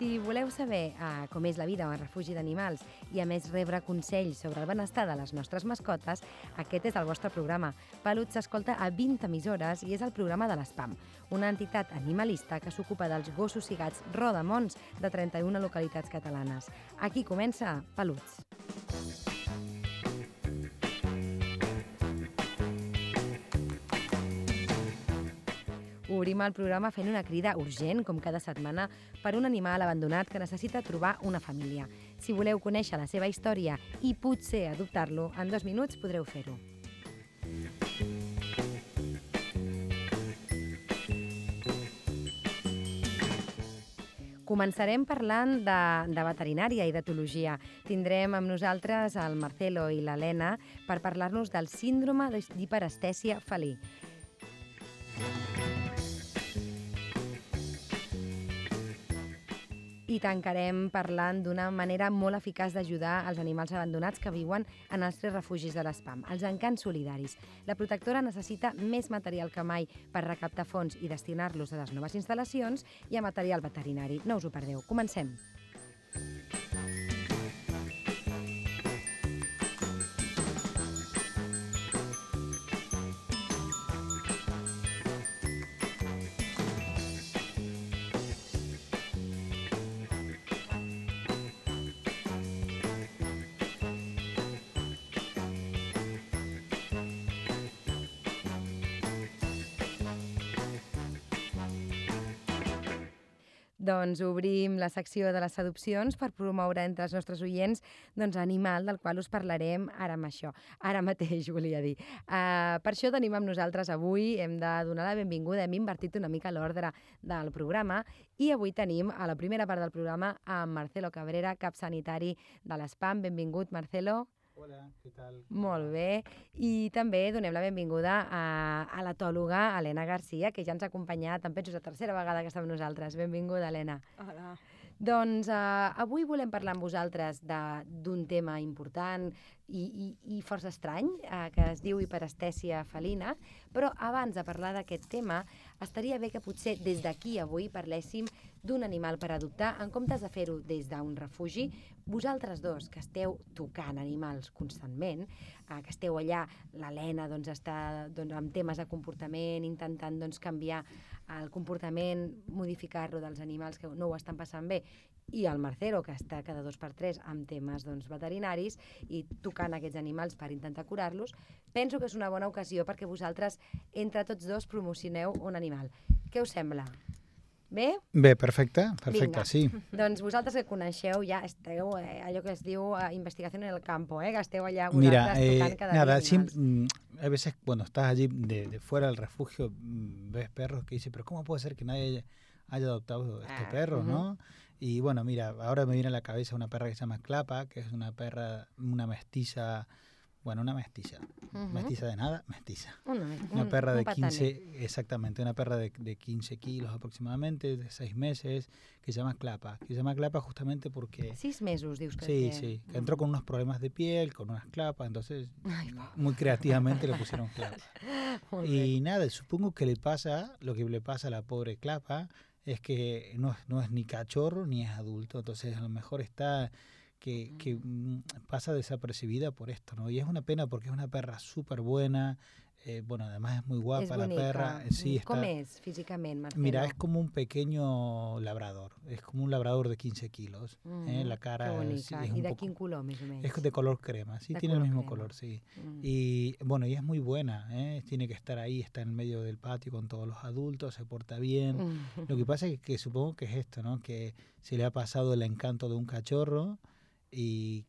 Si voleu saber uh, com és la vida un refugi d'animals i a més rebre consells sobre el benestar de les nostres mascotes, aquest és el vostre programa. Peluts s'escolta a 20 emissores i és el programa de l'ESPAM, una entitat animalista que s'ocupa dels gossos i gats rodamons de 31 localitats catalanes. Aquí comença Peluts. Obrim el programa fent una crida urgent, com cada setmana, per un animal abandonat que necessita trobar una família. Si voleu conèixer la seva història i potser adoptar-lo, en dos minuts podreu fer-ho. Començarem parlant de, de veterinària i d'etologia. Tindrem amb nosaltres el Marcelo i l'Helena per parlar-nos del síndrome d'hiperestèsia felí. I tancarem parlant d'una manera molt eficaç d'ajudar els animals abandonats que viuen en els tres refugis de l'ESPAM, els encants solidaris. La protectora necessita més material que mai per recaptar fons i destinar-los a les noves instal·lacions i a material veterinari. No us ho perdeu. Comencem. Doncs obrim la secció de les adopcions per promoure entre els nostres oients doncs, animal del qual us parlarem ara amb això. Ara mateix, volia dir. Uh, per això tenim amb nosaltres avui, hem de donar la benvinguda, hem invertit una mica l'ordre del programa i avui tenim a la primera part del programa a Marcelo Cabrera, cap sanitari de l'ESPAM. Benvingut, Marcelo. Hola, què tal? Molt bé. I també donem la benvinguda a, a l'etòloga Helena Garcia, que ja ens ha acompanyat, em penso, la tercera vegada que està amb nosaltres. Benvinguda, Helena. Hola. Doncs uh, avui volem parlar amb vosaltres d'un tema important i, i, i força estrany, uh, que es diu hiperestèsia felina, però abans de parlar d'aquest tema, estaria bé que potser des d'aquí avui parléssim d'un animal per adoptar, en comptes de fer-ho des d'un refugi, vosaltres dos, que esteu tocant animals constantment, eh, que esteu allà, l'Helena doncs, està doncs, amb temes de comportament, intentant doncs, canviar el comportament, modificar-lo dels animals que no ho estan passant bé, i el Marcelo, que està cada dos per tres amb temes doncs, veterinaris i tocant aquests animals per intentar curar-los, penso que és una bona ocasió perquè vosaltres, entre tots dos, promocioneu un animal. Què us sembla? Bé? Bé, perfecte, perfecte, Vinga. sí. Doncs vosaltres que coneixeu ja esteu, eh, allò que es diu eh, investigació en el campo, eh, que esteu allà Mira, vosaltres eh, tocant cada nada, dia sim- mm, a veces cuando estás allí de, de fuera del refugio, mm, ves perros que dicen, pero ¿cómo puede ser que nadie haya, adoptado este Ah, perro, ujú. no? Y bueno, mira, ahora me viene a la cabeza una perra que se llama Clapa, que es una perra, una mestiza, bueno, una mestiza, mestiza de nada, mestiza. Una, Una un- perra un de pataner. 15, exactamente, una perra de, de 15 kilos aproximadamente, de 6 meses, que se llama Clapa. Que se llama Clapa justamente porque... Sis mesos, dius que Sí, sí, que entró con unos problemas de piel, con unas clapas, entonces va. muy creativamente le pusieron clapa. Y nada, supongo que le pasa, lo que le pasa a la pobre clapa es que no, es- no es ni cachorro ni es adulto, entonces a lo mejor está que, que mm, pasa desapercibida por esto, ¿no? Y es una pena porque es una perra súper buena, eh, bueno, además es muy guapa és la perra, eh, sí, Mm, Com está... és físicament, Marcelo? Mira, es como un pequeño labrador, es como un labrador de 15 kilos, ¿eh? Mm, la cara Que es- es I un de poco- o es de color crema, sí, De tiene el mismo crema. color, sí. Mm. Y bueno, y es muy buena, ¿eh? tiene que estar ahí, está en el medio del patio con todos los adultos, se porta bien. Mm. Lo que pasa es que, supongo que es esto, ¿no? Que se le ha pasado el encanto de un cachorro y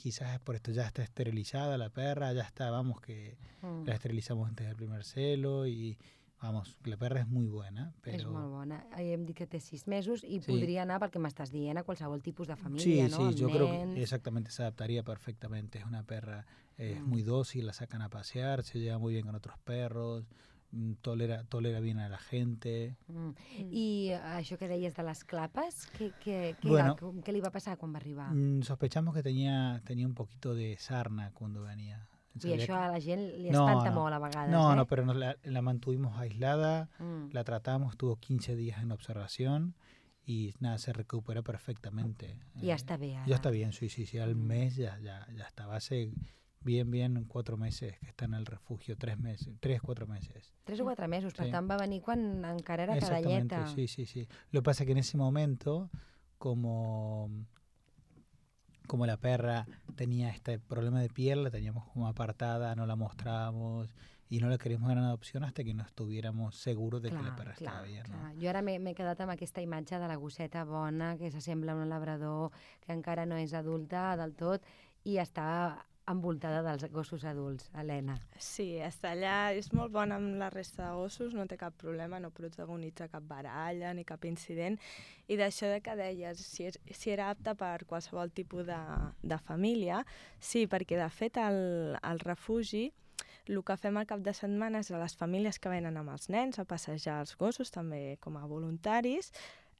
quizás es por esto ya está esterilizada la perra, ya está, vamos, que Mm. la esterilizamos antes del primer celo y vamos, la perra es muy buena, És molt bona. Eh, Hem dit que té sis mesos i Sí. podria anar, perquè m'estàs dient, a qualsevol tipus de família, Sí, no? sí, yo creo nens. que exactamente se adaptaría perfectamente. Es una perra, eh, es Mm. muy dócil, la sacan a pasear, se lleva muy bien con otros perros. Mm, tolera, tolera bien a la gente. Mm. Mm. I eh, això que deies de les clapes, què, què, què, Bueno. era? Què li va passar quan va arribar? Mm, sospechamos que tenía, tenía un poquito de sarna cuando venía. I això a la gent li No, espanta no. molt a vegades, No, eh? no, pero nos la, la mantuvimos aislada, Mm. la tratamos, estuvo 15 días en observación y nada, se recupera perfectamente. I ja Eh, està bé, ara. Ya está bien, sí, sí, sí, al Mm. mes ya, ya, ya estaba. Hace bien, bien, cuatro meses que está en el refugio, tres meses, tres, cuatro meses. Tres o quatre mesos, per Sí. tant va venir quan encara era Exactamente, cadalleta. sí, sí, sí. Lo que pasa es que en ese momento, como, como la perra tenía este problema de piel, la teníamos como apartada, no la mostrábamos y no la queríamos dar en adopción hasta que no estuviéramos seguros de que la perra estaba bien. ¿no? clar. Jo ara m'he m'he quedat amb aquesta imatge de la gosseta bona, que s'assembla a un labrador, que encara no és adulta del tot, i està envoltada dels gossos adults, Helena. Sí, està allà, és molt bona amb la resta de gossos, no té cap problema, no protagonitza cap baralla ni cap incident. I d'això de que deies, si, és, si era apta per qualsevol tipus de, de família, sí, perquè de fet al, al refugi el que fem al cap de setmana és a les famílies que venen amb els nens a passejar els gossos, també com a voluntaris,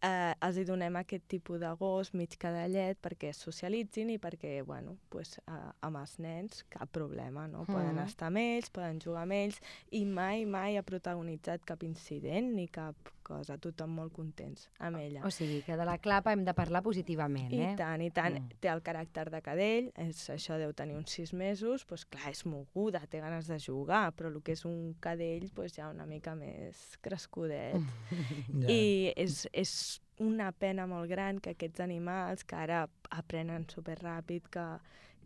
eh, els hi donem aquest tipus de gos mig cadallet perquè es socialitzin i perquè, bueno, pues, eh, amb els nens cap problema, no? Poden Mhm. estar amb ells, poden jugar amb ells i mai, mai ha protagonitzat cap incident ni cap cosa, tothom molt contents amb ella. O sigui, que de la clapa hem de parlar positivament, I eh? tant, i tant. Mm. Té el caràcter de cadell, és, això deu tenir uns sis mesos, doncs clar, és moguda, té ganes de jugar, però el que és un cadell doncs ja una mica més crescudet. Ya. I és, és una pena molt gran que aquests animals, que ara aprenen superràpid, que,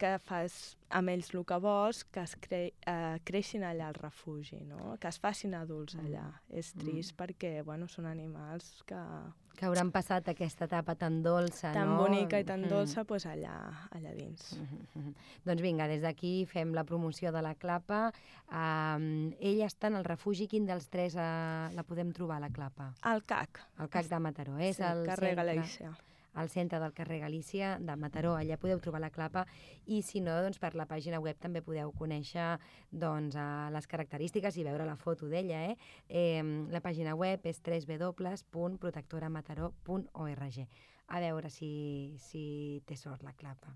que fas amb ells el que vols, que es cre eh, creixin allà al refugi, no? que es facin adults allà. És trist perquè bueno, són animals que, Que hauran passat aquesta etapa tan dolça, tan no? bonica i tan Mm. dolça pues, allà, allà dins. Mhm. Doncs vinga, des d'aquí fem la promoció de la clapa. Um, ella està en el refugi. Quin dels tres uh, la podem trobar, la clapa? El CAC, El CAC de Mataró. És sí, el carrer centre, Galícia. Al centre del carrer Galícia de Mataró. Allà podeu trobar la clapa i, si no, doncs, per la pàgina web també podeu conèixer doncs, uh, les característiques i veure la foto d'ella. Eh? Eh, la pàgina web és www.protectoramataró.org. A veure si, si té sort la clapa.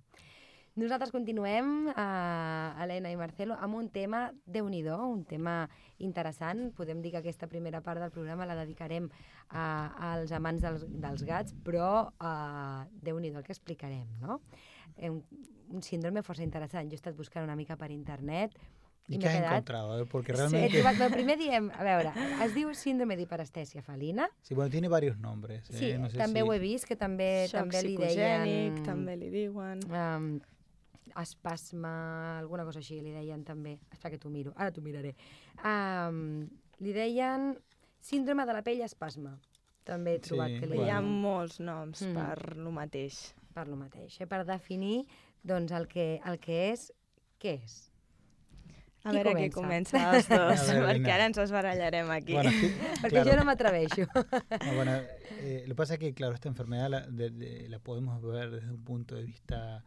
Nosaltres continuem, uh, Helena i Marcelo, amb un tema, déu nhi un tema interessant. Podem dir que aquesta primera part del programa la dedicarem uh, als amants dels, dels gats, però uh, déu nhi el que explicarem, no? Eh, un, un síndrome força interessant. Jo he estat buscant una mica per internet ¿Y i m'he has quedat... encontrado? Ver, porque Sí, he realmente... trobat, però primer diem, a veure, es diu síndrome d'hiperestèsia felina. Sí, bueno, tiene varios nombres. Sí, eh, no sé també si- ho he vist, que també, Xoc també li psicogènic, deien... també li diuen. um, espasme, alguna cosa així, li deien també. Espera que t'ho miro, ara t'ho miraré. Um, li deien síndrome de la pell espasme. També he Sí, trobat que li Hi ha Bueno. molts noms Mhm. per lo mateix. per lo mateix, eh? per definir doncs, el, que, el que és, què és. A Qui veure qui comença? comença els dos, veure, perquè ara ens esbarallarem aquí. Bueno, sí, Perquè claro. jo no m'atreveixo. No, bueno, eh, lo que pasa es que, claro, esta enfermedad la, de- de- la podemos ver desde un punto de vista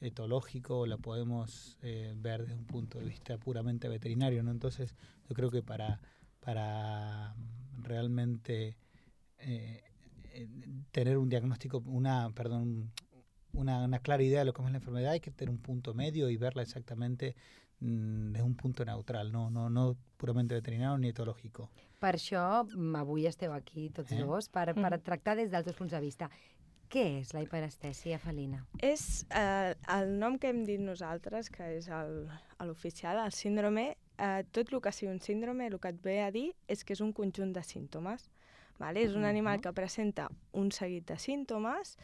etológico, o la podemos eh, ver desde un punto de vista puramente veterinario, ¿no? Entonces, yo creo que para, para realmente eh, tener un diagnóstico, una, perdón, una, una clara idea de lo que es la enfermedad, hay que tener un punto medio y verla exactamente mm, desde un punto neutral, no, no, no puramente veterinario ni etológico. Per això mm, avui esteu aquí tots Eh? dos, per, per Mm. tractar des dels dos punts de vista. Què és la hiperestèsia felina? És eh, el nom que hem dit nosaltres, que és el- l'oficial, el síndrome, eh, tot el que sigui un síndrome, el que et ve a dir és que és un conjunt de símptomes. Vale? És un animal que presenta un seguit de símptomes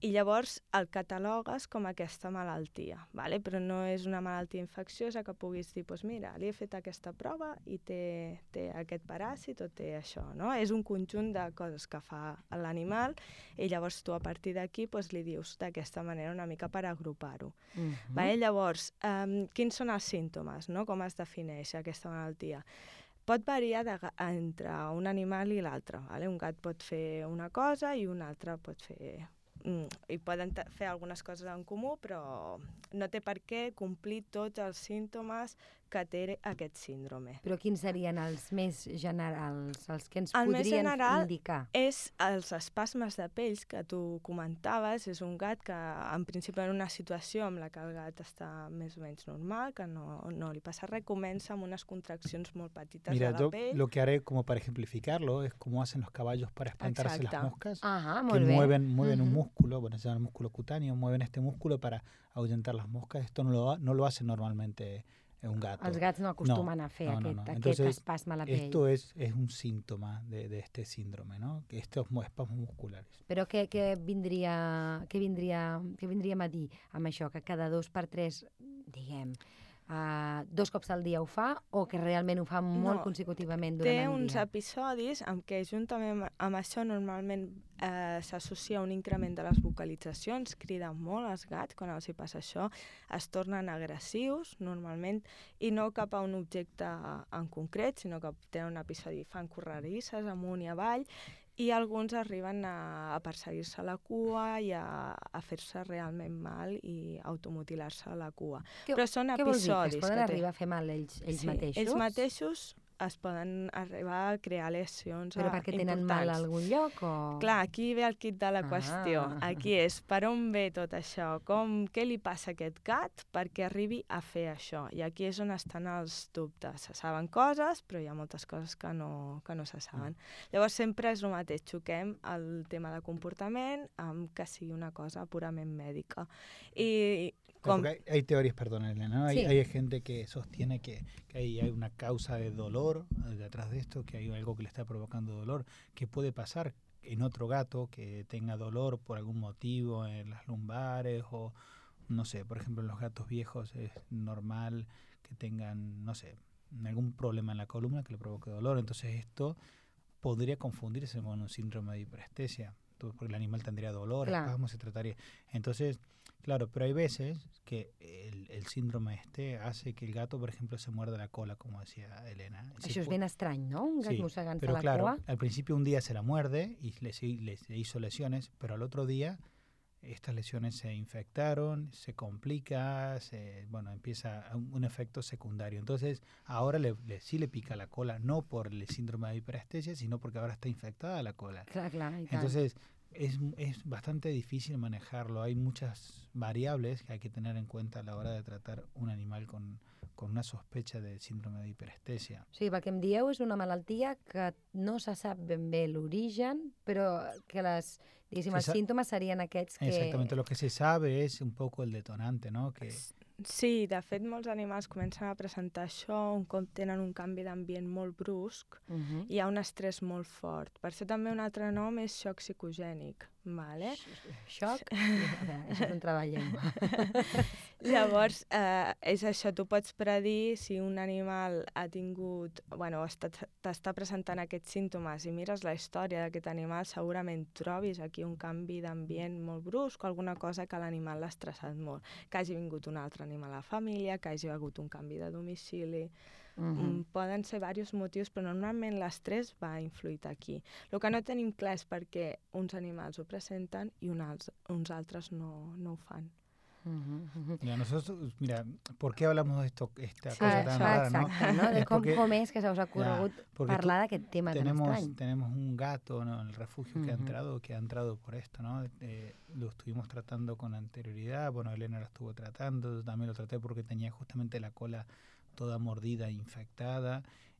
i llavors el catalogues com aquesta malaltia, vale? però no és una malaltia infecciosa que puguis dir, doncs mira, li he fet aquesta prova i té, té aquest paràsit o té això, no? És un conjunt de coses que fa l'animal i llavors tu a partir d'aquí doncs, li dius d'aquesta manera una mica per agrupar-ho. Mm Mm. Vale? Llavors, um, quins són els símptomes, no? com es defineix aquesta malaltia? Pot variar de, entre un animal i l'altre. Vale? Un gat pot fer una cosa i un altre pot fer... Mm, I poden fer algunes coses en comú, però no té per què complir tots els símptomes que té aquest síndrome. Però quins serien els més generals, els que ens El més podrien general indicar? És els espasmes de pells que tu comentaves, és un gat que en principi en una situació amb la que el gat està més o menys normal, que no, no li passa res, comença amb unes contraccions molt petites Mira, de la yo pell. lo que haré como para ejemplificarlo es como hacen los caballos para espantarse las Exacto. moscas. Ah, que bé. mueven, mueven un Mhm. músculo, bueno, se llama el músculo cutáneo, mueven este músculo para ahuyentar las moscas. Esto no lo, no lo hace normalmente eh, un gato. Els gats no acostumen a fer no, no, aquest, no. aquest Entonces, espasme a la pell. Esto es, es un síntoma de, de este síndrome, ¿no? Que estos espasmos musculares. Però què, què, vindria, què, vindria, què vindríem a dir amb això? Que cada dos per tres, diguem, uh, dos cops al dia ho fa o que realment ho fa molt No, consecutivament Té durant el uns dia? episodis en què juntament amb, amb això normalment eh, s'associa un increment de les vocalitzacions, criden molt els gats quan els hi passa això, es tornen agressius normalment i no cap a un objecte en concret, sinó que tenen un episodi, fan correrisses amunt i avall i alguns arriben a, a perseguir-se la cua i a, a fer-se realment mal i automutilar-se la cua. Què- Però són Què vol dir? Que episodis es poden que arribar a fer mal ells, ells sí, mateixos? Ells mateixos es poden arribar a crear lesions Però eh, perquè tenen mal a importants. algun lloc o...? Clar, aquí ve el kit de la qüestió. Ah. Aquí és per on ve tot això, com, què li passa a aquest gat perquè arribi a fer això. I aquí és on estan els dubtes. Se saben coses, però hi ha moltes coses que no, que no se saben. Llavors sempre és el mateix, xoquem el tema de comportament amb que sigui una cosa purament mèdica. I Hay, hay teorías, perdón, Elena, ¿no? Hay, Sí. hay gente que sostiene que, que hay, hay una causa de dolor eh, detrás de esto, que hay algo que le está provocando dolor, que puede pasar en otro gato que tenga dolor por algún motivo en las lumbares o, no sé, por ejemplo, en los gatos viejos es normal que tengan, no sé, algún problema en la columna que le provoque dolor. Entonces esto podría confundirse con un síndrome de hiperestesia, porque el animal tendría dolor, Claro. espasmos, se trataría. Entonces, claro, pero hay veces que el, el síndrome este hace que el gato, por ejemplo, se muerda la cola, como decía Elena. és pu- ben estrany, no? Un gat Sí, Pero la claro, al principio un día se la muerde y le, le- le hizo lesiones, pero al otro día estas lesiones se infectaron, se complica, se, bueno, empieza un, un efecto secundario. Entonces, ahora le, le- sí le pica la cola, no por el síndrome de hiperestesia, sino porque ahora está infectada la cola. Clar, clar, i tant. Entonces, es, es bastante difícil manejarlo. Hay muchas variables que hay que tener en cuenta a la hora de tratar un animal con, con una sospecha de síndrome de sigui, pel que em dieu, és una malaltia que no se sap ben bé l'origen, però que les, diguéssim, els símptomes serien aquests que... Exactamente, lo que se sabe es un poco el detonante, ¿no? Que, Sí, de fet, molts animals comencen a presentar això un cop tenen un canvi d'ambient molt brusc Uh -huh. hi ha un estrès molt fort. Per això també un altre nom és xoc psicogènic. Vale? Xoc? Això és un treball llengua. Llavors, eh, és això, tu pots predir si un animal ha tingut, bueno, està- t'està presentant aquests símptomes i mires la història d'aquest animal, segurament trobis aquí un canvi d'ambient molt brusc o alguna cosa que l'animal l'ha estressat molt. Que hagi vingut un altre animal a la família, que hagi hagut un canvi de domicili... Uh Mm, -huh. poden ser diversos motius, però normalment l'estrès va influir aquí. El que no tenim clar és perquè uns animals ho presenten i un als, uns altres no, no ho fan. Uh -huh. mira, nosotros, mira, ¿por qué hablamos de esto, esta Sí, cosa tan això, rara, no? De Es com, porque- com és que se us ha tú- parlar d'aquest tema tan tenemos, estrany? tenemos un gato ¿no? en el refugio que ha entrado, que ha entrado por esto, ¿no? Eh, lo estuvimos tratando con anterioridad, bueno, Elena lo estuvo tratando, yo también lo traté porque tenía justamente la cola toda mordida, infectada,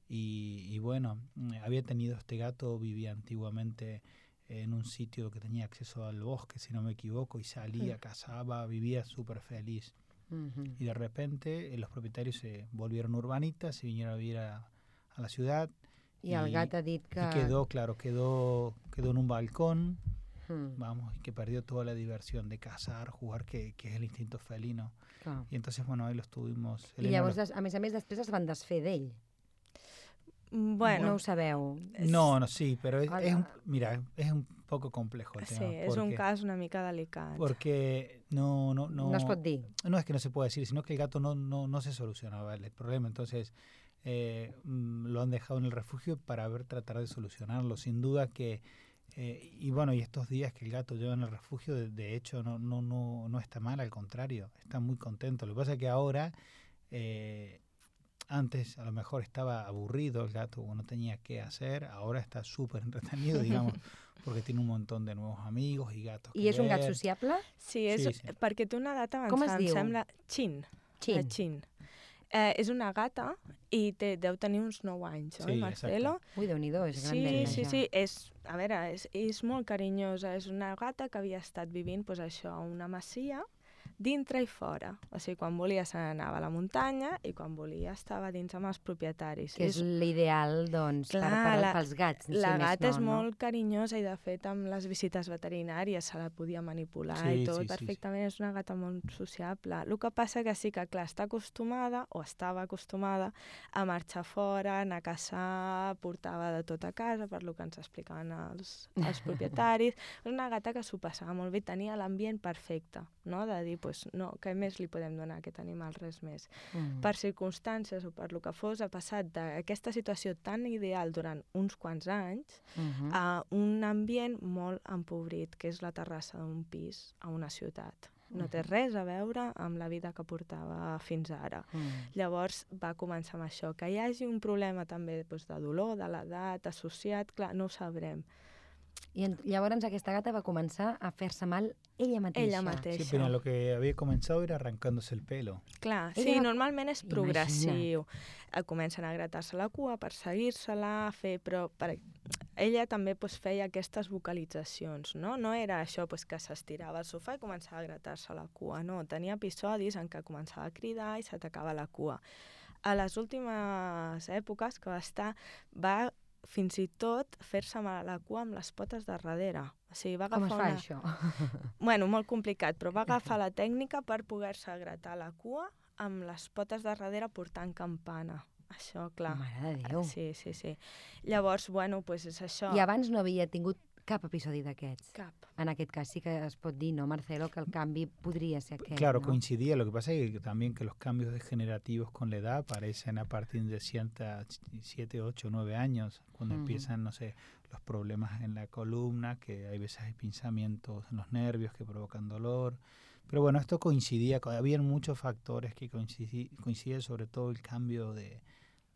y, y bueno, había tenido este gato, vivía antiguamente en un sitio que tenía acceso al bosque, si no me equivoco, y salía, cazaba, vivía súper feliz. Uh -huh. Y de repente eh, los propietarios se volvieron urbanitas, se vinieron a vivir a, a la ciudad I el i- gat ha dit que... y quedó, claro, quedó, quedó en un balcón, Mm, vamos, y que perdió toda la diversión de cazar, jugar, que, que es el instinto felino. Clar. Y entonces, bueno, ahí lo estuvimos. I Elena llavors, a més a més, després es van desfer d'ell. Mm, Bueno, No ho sabeu. No, no, sí, pero es, es un, mira, es un poco complejo el sí, tema. és un porque- cas una mica delicat. Porque no, no, no, No es pot dir. no es que no se pueda decir, sino que el gato no, no, no se solucionaba el problema. Entonces eh, mm, lo han dejado en el refugio para ver tratar de solucionarlo. Sin duda que Eh, y bueno, y estos días que el gato lleva en el refugio, de, de hecho, no, no, no, no está mal, al contrario, está muy contento. Lo que pasa es que ahora, eh, antes a lo mejor estaba aburrido el gato o no tenía qué hacer, ahora está súper entretenido, digamos, porque tiene un montón de nuevos amigos i gatos I que és un gat ver. sociable? Sí, és, Sí, sí, perquè té una data avançada, Com es em diu? sembla... Chin. Chin. Eh, és una gata i té, deu tenir uns 9 anys, oi, Sí, Marcelo? Ui, déu-n'hi-do, és Sí, grandeta sí, ja. sí, és, a veure, és, és molt carinyosa, és una gata que havia estat vivint pues, això, a una masia, dintre i fora. O sigui, quan volia se n'anava a la muntanya i quan volia estava dins amb els propietaris. Que és l'ideal, doncs, per, Clar, per, la- pels gats, si la gata no, és no? molt carinyosa i, de fet, amb les visites veterinàries se la podia manipular Sí, i tot sí, sí, sí. perfectament. És una gata molt sociable. El que passa que sí que, clar, està acostumada, o estava acostumada, a marxar fora, anar a caçar, portava de tot a casa, per lo que ens explicaven els, els propietaris. És una gata que s'ho passava molt bé, tenia l'ambient perfecte, no? de dir, pues, no, què més li podem donar a aquest animal, res més Mm. per circumstàncies o per lo que fos, ha passat d'aquesta situació tan ideal durant uns quants anys Mhm. a un ambient molt empobrit, que és la terrassa d'un pis a una ciutat. No té res a veure amb la vida que portava fins ara. Mm. Llavors va començar amb això. Que hi hagi un problema també doncs, de dolor, de l'edat, associat, clar, no ho sabrem. I en, llavors aquesta gata va començar a fer-se mal ella mateixa. Ella Sí, mateixa. pero lo que había comenzado era arrancándose el pelo. Clar, Ella sí, va- normalment és progressiu. Eh, Comencen a gratar-se la cua per seguir-se-la, a fer... Però per... ella també pues, feia aquestes vocalitzacions, no? No era això pues, que s'estirava al sofà i començava a gratar-se la cua, no. Tenia episodis en què començava a cridar i s'atacava la cua. A les últimes èpoques que va estar, va fins i tot fer-se mal a la cua amb les potes de darrere. O sigui, va Com es agafar fa una... això? Bueno, molt complicat, però va agafar la tècnica per poder-se gratar la cua amb les potes de darrere portant campana. Això, clar. Mare de Déu. Sí, sí, sí. Llavors, bueno, pues és això. I abans no havia tingut cap episodi d'aquests. Cap. En aquest cas sí que es pot dir, no, Marcelo, que el canvi podria ser aquest, Claro, no? coincidía. Lo que pasa es que también que los cambios degenerativos con la edad aparecen a partir de cierta 7, 8, 9 años, cuando empiezan, no sé, los problemas en la columna, que hay veces hay pinzamientos en los nervios que provocan dolor. Pero bueno, esto coincidía, co- habían muchos factores que coincidi- coinciden, sobre todo el cambio de,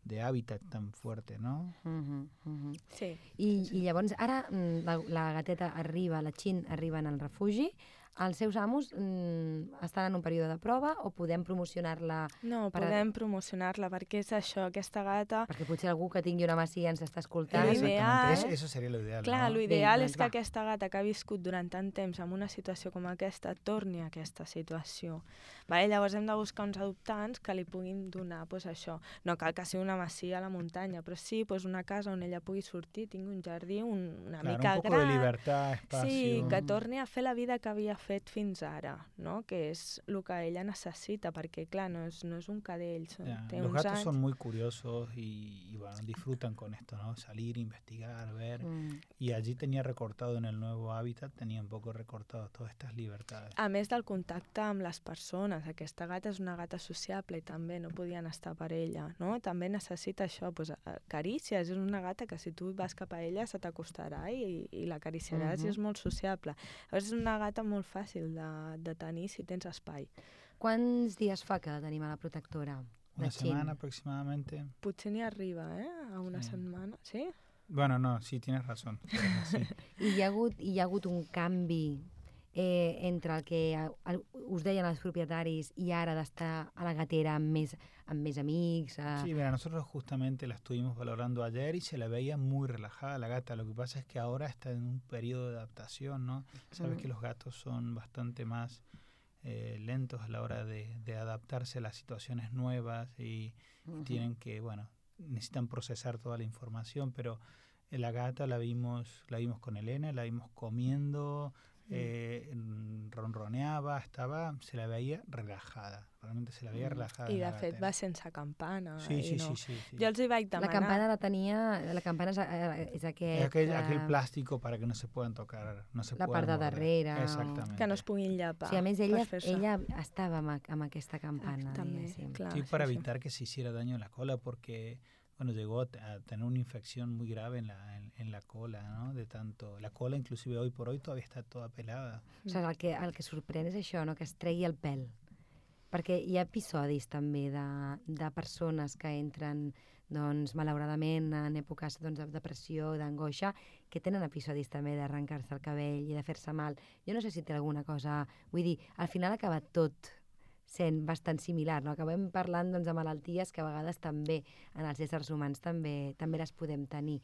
de hábitat tan fuerte, ¿no? Uh -huh, Sí. I, I llavors, ara mm, la, la gateta arriba, la Xin arriba en el refugi, els seus amos mm, estan en un període de prova o podem promocionar-la No, Per podem promocionar-la perquè és això, aquesta gata... perquè potser algú que tingui una masia ens està escoltant. El ideal- Eso, eso sería lo ideal. Clar, ¿no? lo ideal Bé, és doncs que va. aquesta gata que ha viscut durant tant temps en una situació com aquesta torni a aquesta situació. Vale? Llavors hem de buscar uns adoptants que li puguin donar pues, això. No cal que sigui una masia a la muntanya, però sí pues, una casa on ella pugui sortir, tingui un jardí un, una Claro, mica un poco gran. de libertad, espacio. Sí, que torni a fer la vida que havia fet fins ara, no? que és el que ella necessita, perquè clar, no és, no és un cadell, són, Ya, té los uns gatos anys. son muy curiosos y, y, bueno, disfrutan con esto, ¿no? Salir, investigar, ver. Mm. Y allí tenía recortado en el nuevo hábitat, tenía un poco recortado todas estas libertades. A més del contacte amb les persones, aquesta gata és una gata sociable i també no podien estar per ella, no? També necessita això, doncs, eh, carícies, és una gata que si tu vas cap a ella se t'acostarà i, i l'acariciaràs Mhm. i és molt sociable. Llavors és una gata molt fàcil de, de tenir si tens espai. Quants dies fa que tenim a la protectora? Una semana aproximadamente. Potser n'hi arriba, eh? A una Sí. setmana, sí? Bueno, no, sí, tienes razón. Sí. I hi ha hagut, hi ha hagut un canvi eh, entre el que eh, el, us deien els propietaris i ara d'estar a la gatera amb més, amb més amics? Eh, Sí, mira, nosotros justamente la estuvimos valorando ayer y se la veía muy relajada la gata. Lo que pasa es que ahora está en un periodo de adaptación, ¿no? Sabes que los gatos son bastante más eh, lentos a la hora de, de adaptarse a las situaciones nuevas y ujú. tienen que, bueno, necesitan procesar toda la información, pero eh, la gata la vimos, la vimos con Elena, la vimos comiendo, eh, ronroneaba, estaba, se la veía relajada, realmente se la veía Mm. relajada. I de la fet va sense campana. Sí, i sí, no. sí, sí, sí. Jo els hi vaig La demanar... campana la tenia... La campana és, eh, és aquest... Es aquel, aquel eh, plástico para que no se puedan tocar, no se La part de darrere Exactamente. que no es puguin llepar. Sí, a més, ella, per ella estava amb, amb aquesta campana, També, diguéssim. clar. Sí, sí, para sí. evitar que se hiciera daño en la cola, porque bueno, llegó a, a tener una infección muy grave en la, en, en la cola, ¿no? De tanto, la cola inclusive hoy por hoy todavía está toda pelada. O sigui, el que, el que sorprèn és això, no? que es tregui el pèl. Perquè hi ha episodis també de, de persones que entren doncs, malauradament en èpoques doncs, de depressió, d'angoixa, que tenen episodis també d'arrencar-se el cabell i de fer-se mal. Jo no sé si té alguna cosa... Vull dir, al final ha acabat tot sent bastant similar, no? Acabem parlant doncs, de malalties que a vegades també en els éssers humans també també les podem tenir.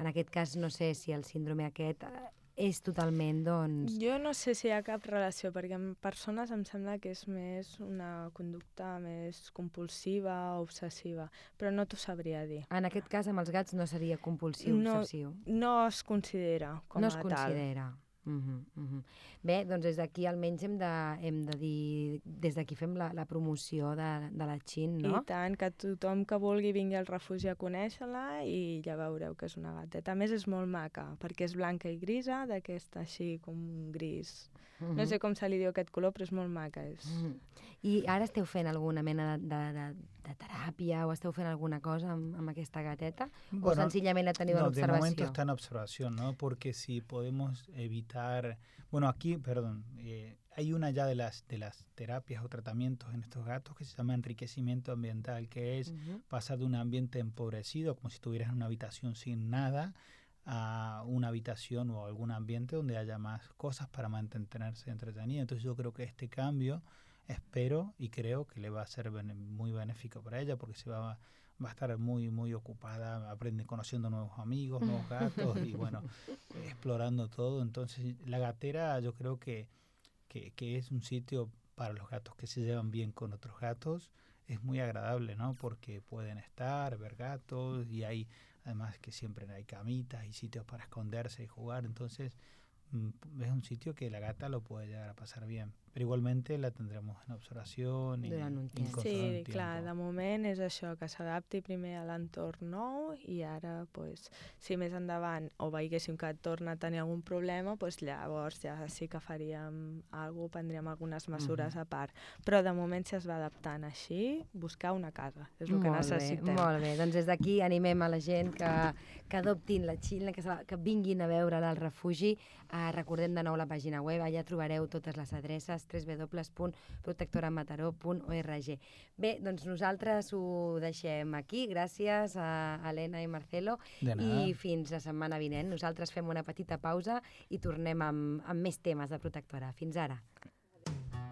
En aquest cas, no sé si el síndrome aquest eh, és totalment, doncs... Jo no sé si hi ha cap relació, perquè en persones em sembla que és més una conducta més compulsiva o obsessiva, però no t'ho sabria dir. En aquest cas, amb els gats no seria compulsiu, No, obsessiu. No es considera com no a es considera. Uh -huh, uh -huh. Bé, doncs des d'aquí almenys hem de, hem de dir, des d'aquí fem la, la promoció de, de la Xin, no? I tant, que tothom que vulgui vingui al refugi a conèixer-la i ja veureu que és una gateta. A més, és molt maca, perquè és blanca i grisa, d'aquesta així com un gris. Uh -huh. No sé com se li diu aquest color, però és molt maca. És... Uh -huh. I ara esteu fent alguna mena de, de, de, de teràpia o esteu fent alguna cosa amb, amb aquesta gateta? o senzillament la teniu no, en de observació? momento está en observación, ¿no? Porque si podemos evitar, bueno, aquí, perdón, eh, hay una ya de las de las terapias o tratamientos en estos gatos que se llama enriquecimiento ambiental, que es pasar de un ambiente empobrecido, como si estuvieras en una habitación sin nada, a una habitación o algún ambiente donde haya más cosas para mantenerse entretenido. Entonces yo creo que este cambio, espero y creo que le va a ser bene- muy benéfico para ella porque se va, va a estar muy muy ocupada, aprende conociendo nuevos amigos, nuevos gatos y bueno, explorando todo. Entonces la gatera yo creo que, que, que es un sitio para los gatos que se llevan bien con otros gatos. Es muy agradable, ¿no? Porque pueden estar, ver gatos y hay además que siempre hay camitas y sitios para esconderse y jugar. Entonces mm, es un sitio que la gata lo puede llegar a pasar bien. Pero igualmente la tendremos en observación y, Durant un todo Sí, clar, de moment és això, que s'adapti primer a l'entorn nou i ara, pues, si més endavant o veiéssim que torna a tenir algun problema, pues, llavors ja sí que faríem alguna cosa, prendríem algunes mesures a part. Però de moment, si es va adaptant així, buscar una casa, és el que molt necessitem. Bé, molt bé, doncs des d'aquí animem a la gent que, que adoptin la Xina, que, la- que vinguin a veure-la al refugi. Uh, recordem de nou la pàgina web, allà trobareu totes les adreces www.protectoramataró.org. Bé, doncs nosaltres ho deixem aquí. Gràcies a Helena i Marcelo. I fins la setmana vinent. Nosaltres fem una petita pausa i tornem amb, amb més temes de Protectora. Fins ara.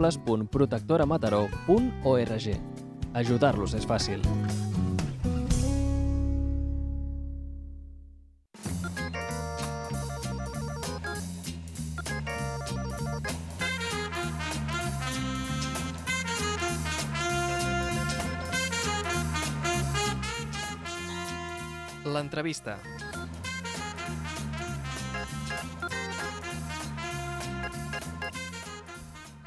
www.protectoramataró.org Ajudar-los és fàcil. L'entrevista.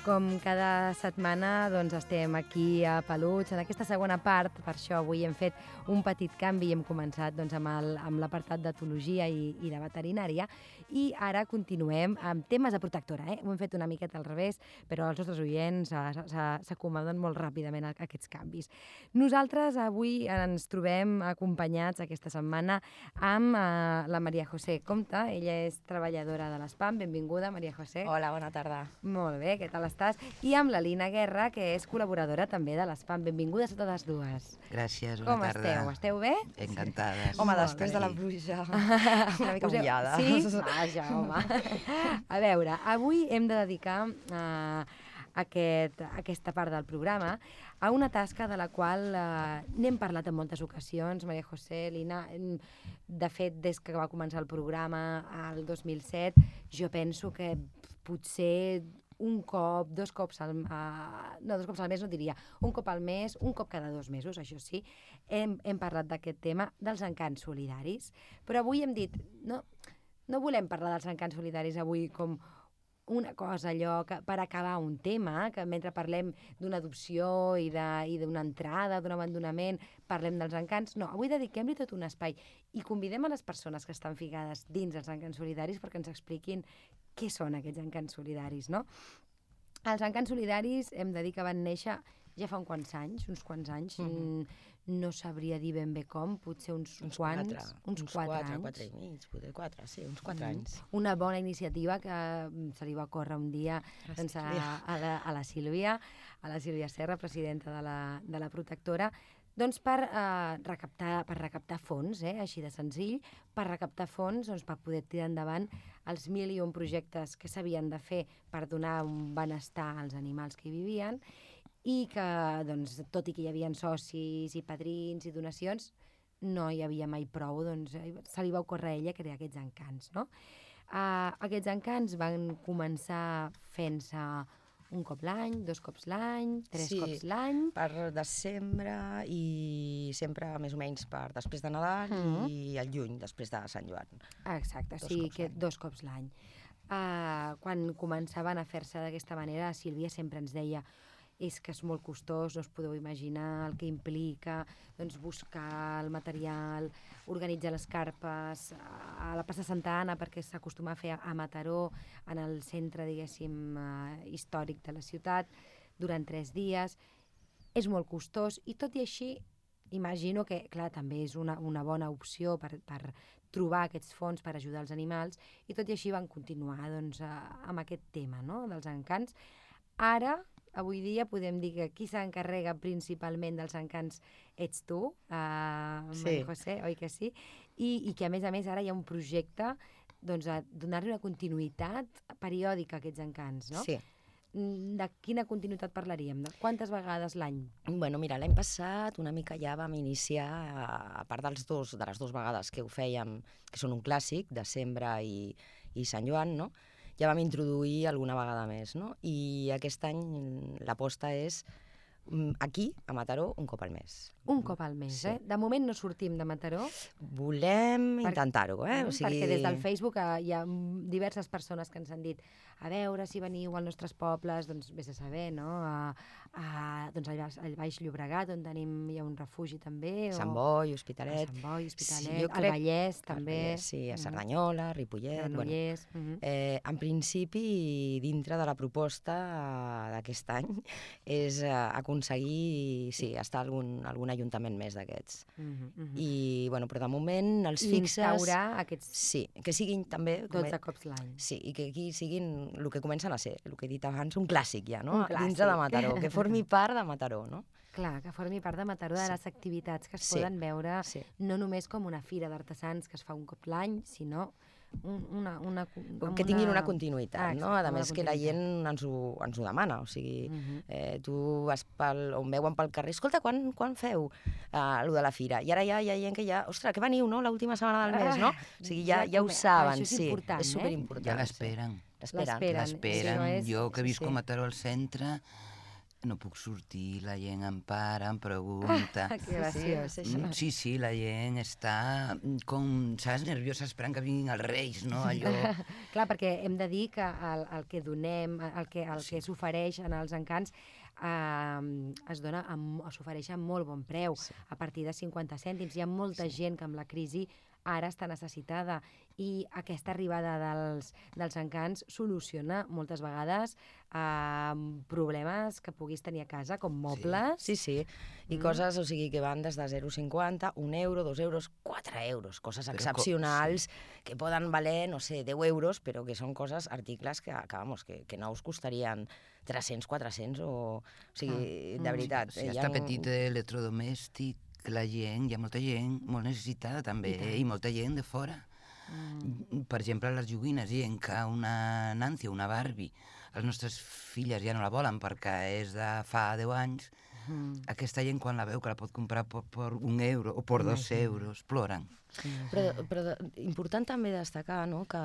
Com cada setmana doncs, estem aquí a Peluts. En aquesta segona part, per això avui hem fet un petit canvi i hem començat doncs, amb l'apartat d'etologia i, i de veterinària i ara continuem amb temes de protectora. Eh? Ho hem fet una miqueta al revés, però els nostres oients s'acomoden molt ràpidament a, aquests canvis. Nosaltres avui ens trobem acompanyats aquesta setmana amb eh, la Maria José Comte. Ella és treballadora de l'ESPAM. Benvinguda, Maria José. Hola, bona tarda. Molt bé, què tal estàs? I amb la Lina Guerra, que és col·laboradora també de l'ESPAM. Benvingudes a totes dues. Gràcies, bona Com tarda. esteu? Esteu bé? Encantades. Home, després de la pluja, una mica mullada. Sí? Vaja, home. A veure, avui hem de dedicar uh, aquest, aquesta part del programa a una tasca de la qual uh, n'hem parlat en moltes ocasions, Maria José, Lina. De fet, des que va començar el programa al 2007, jo penso que potser un cop, dos cops al, uh, no, dos cops al mes no diria, un cop al mes, un cop cada dos mesos, això sí, hem, hem parlat d'aquest tema dels encants solidaris. Però avui hem dit, no, no volem parlar dels encants solidaris avui com una cosa allò que, per acabar un tema, que mentre parlem d'una adopció i d'una entrada, d'un abandonament, parlem dels encants. No, avui dediquem-li tot un espai i convidem a les persones que estan ficades dins els encants solidaris perquè ens expliquin què són aquests encants solidaris, no? Els encants solidaris hem de dir que van néixer ja fa uns quants anys, uns quants anys, mm -hmm. No sabria dir ben bé com, potser uns, uns quants, quatre, uns, uns quatre, quatre, anys. quatre i mig, potser quatre, sí, uns quatre Mm. anys. Una bona iniciativa que mm, se li va córrer un dia La doncs, a, a, la, a la Sílvia, a la Sílvia Serra, presidenta de la, de la protectora, doncs per, eh, recaptar, per recaptar fons, eh, així de senzill, per recaptar fons doncs, per poder tirar endavant els mil i un projectes que s'havien de fer per donar un benestar als animals que hi vivien i que, doncs, tot i que hi havia socis i padrins i donacions, no hi havia mai prou, doncs eh, se li va ocórrer a ella crear aquests encants, no? Uh, aquests encants van començar fent-se un cop l'any, dos cops l'any, tres Sí. cops l'any, Per desembre i sempre més o menys per després de Nadal Mhm. i el juny, després de Sant Joan. Exacte, Dos sí, que dos cops l'any. Uh, quan començaven a fer-se d'aquesta manera, Sílvia sempre ens deia és que és molt costós, no us podeu imaginar el que implica doncs, buscar el material, organitzar les carpes, a la plaça Santa Anna, perquè s'acostuma a fer a Mataró, en el centre, diguéssim, eh, històric de la ciutat, durant tres dies. És molt costós i tot i així imagino que, clar, també és una, una bona opció per, per trobar aquests fons per ajudar els animals i tot i així van continuar doncs, a, amb aquest tema no? dels encants. Ara, avui dia, podem dir que qui s'encarrega principalment dels encants ets tu, uh, Sí. Maria José, oi que sí? I, I que, a més a més, ara hi ha un projecte doncs, a donar-li una continuïtat periòdica a aquests encants, no? Sí. Mm, De quina continuïtat parlaríem? De quantes vegades l'any? Bueno, mira, l'any passat una mica ja vam iniciar, a- a part dels dos, de les dues vegades que ho fèiem, que són un clàssic, desembre i, i Sant Joan, no? Ja vam introduir alguna vegada més. No? I aquest any l'aposta és aquí, a Mataró, un cop al mes. Un cop al mes, Sí. eh? De moment no sortim de Mataró, Volem Per- intentar-ho, eh? Mm, O sigui... perquè des del Facebook eh, hi ha mm, diverses persones que ens han dit a veure si veniu als nostres pobles, doncs vés a saber, no? A, a, doncs al, Baix, al Baix Llobregat, on tenim, hi ha un refugi també. o- Sant Boi, a Hospitalet... Sant Boi, Sí, Hospitalet, al crec- Vallès al també. Vallès, Sí, a Mhm. Cerdanyola, Ripollet... Bueno, Granollers. mhm. Eh, en principi, dintre de la proposta eh, d'aquest any, és eh, aconseguir sí, estar a algun, algun ajuntament més d'aquests. Mhm, mhm. I, bueno, però de moment els fixes... instaurar aquests Sí, que siguin també... com 12 he- cops l'any. Sí, i que aquí siguin el que comencen a ser, el que he dit abans, un clàssic ja, no? Un clàssic. Dintre de Mataró, que formi part de Mataró, no? Clar, que formi part de Mataró de Sí. les activitats que es Sí. poden veure Sí. no només com una fira d'artesans que es fa un cop l'any, sinó una, una, amb que tinguin una continuïtat, Ah, no? A una més, que la gent ens ho, ens ho demana, o sigui, Mhm. eh, tu vas pel, on veuen pel carrer, escolta, quan, quan feu uh, lo de la fira? I ara ja hi ha gent que ja, ostres, que veniu, no?, l'última setmana del mes, no? O sigui, ja, Ja ja ho come- saben, això és sí, important, és eh? superimportant. Ja sí. l'esperen. L'esperen. L'esperen. És- Jo, que sí, visco sí. a Mataró al centre, no puc sortir, la gent em para, em pregunta. Que graciós, sí, això. Sí, sí, la gent està com, saps, nerviosa esperant que vinguin els reis, no? Allò... Clar, perquè hem de dir que el, el que donem, el que, el que s'ofereix en els encants eh, es dona s'ofereix a molt bon preu, Sí. a partir de 50 cèntims. Hi ha molta gent que amb la crisi ara està necessitada i aquesta arribada dels, dels encants soluciona moltes vegades eh, problemes que puguis tenir a casa, com mobles. Sí, sí. I Mm. coses, o sigui, que van des de 0,50, 1 euro, 2 euros, 4 euros, coses Però co- excepcionals que poden valer, no sé, 10 euros, però que són coses, articles que, que, vamos, que, que no us costarien 300, 400 o... O sigui, de Mm. veritat. Si eh, hi està ha un- petit electrodomèstic, la gent, hi ha molta gent molt necessitada també, I tant. eh? i molta gent de fora. Mm. Per exemple, les joguines, gent que una Nancy una Barbie, les nostres filles ja no la volen perquè és de fa 10 anys, Mm. aquesta gent quan la veu que la pot comprar per, per un euro o per dos Imagina't. euros, ploren. Però, però important també destacar no, que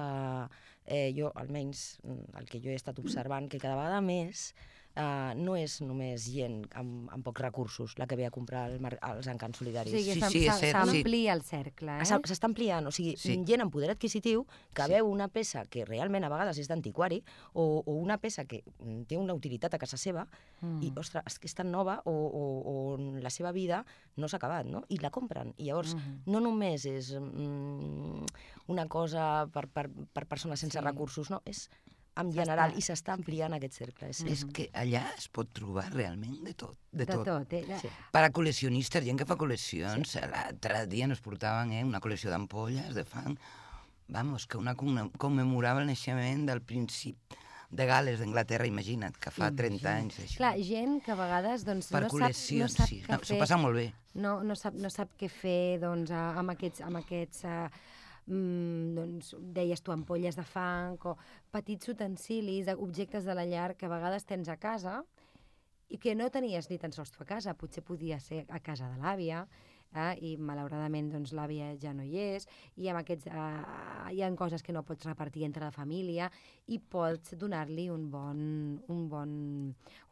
eh, jo almenys mm, el que jo he estat observant, que cada vegada més eh, no és només gent amb, amb pocs recursos la que ve a comprar el, mar- els encants O solidaris. sigui, Sí, sí, és s'am- cert, sí. s'amplia el cercle, eh? S'està ampliant, o sigui, Sí. gent amb poder adquisitiu que Sí. veu una peça que realment a vegades és d'antiquari o, o una peça que té una utilitat a casa seva mm. i, ostres, és que és tan nova o, o, o la seva vida no s'ha acabat, no? I la compren. I llavors, mm. -hmm. no només és mm, una cosa per, per, per persones sense sí. recursos, no, és en general i s'està ampliant aquest cercle. És, És que allà es pot trobar realment de tot. De, de tot. tot, eh? Sí. Per a col·leccionistes, gent que fa col·leccions, sí. l'altre dia ens portaven eh, una col·lecció d'ampolles de fang, vamos, que una commemorava el naixement del príncip de Gales d'Anglaterra, imagina't, que fa 30 anys. Això. Clar, gent que a vegades doncs, per no sap, no sap sí. què No, S'ho fer. passa molt bé. no, no, sap, no sap què fer doncs, amb aquests, amb aquests uh, mm, doncs, deies tu, ampolles de fang o petits utensilis, de- objectes de la llar que a vegades tens a casa i que no tenies ni tan sols tu a casa, potser podia ser a casa de l'àvia, eh? i malauradament doncs, l'àvia ja no hi és, i amb aquests, eh, hi ha coses que no pots repartir entre la família i pots donar-li un bon, un bon,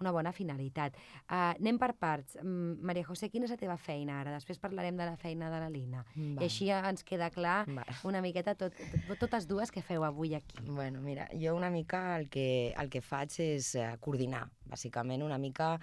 una bona finalitat. Uh, anem per parts. Maria José, quina és la teva feina ara? Després parlarem de la feina de la Lina. Val. I així ens queda clar Val. una miqueta tot, tot, totes dues que feu avui aquí. Bueno, mira, jo una mica el que, el que faig és eh, coordinar, bàsicament una mica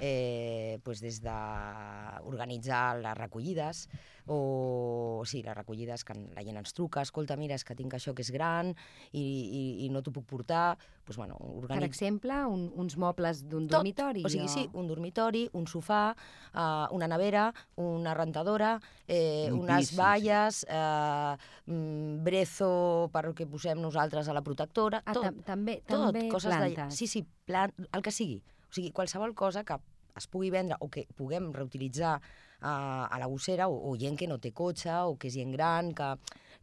eh, pues des d'organitzar les recollides, o sí, les recollides que la gent ens truca, escolta, mira, és que tinc això que és gran i, i, i no t'ho puc portar, doncs, bueno, Per organitz... exemple, un, uns mobles d'un dormitori. O sigui, sí, un dormitori, un sofà, uh, una nevera, una rentadora, eh, Un unes pis, valles, eh, mm, brezo perquè posem nosaltres a la protectora, Ah, tot. tam també, tot, també coses plantes. de... Sí, sí, plan... el que sigui. O sigui, qualsevol cosa que es pugui vendre o que puguem reutilitzar uh, a la gossera o, o gent que no té cotxe o que és gent gran, que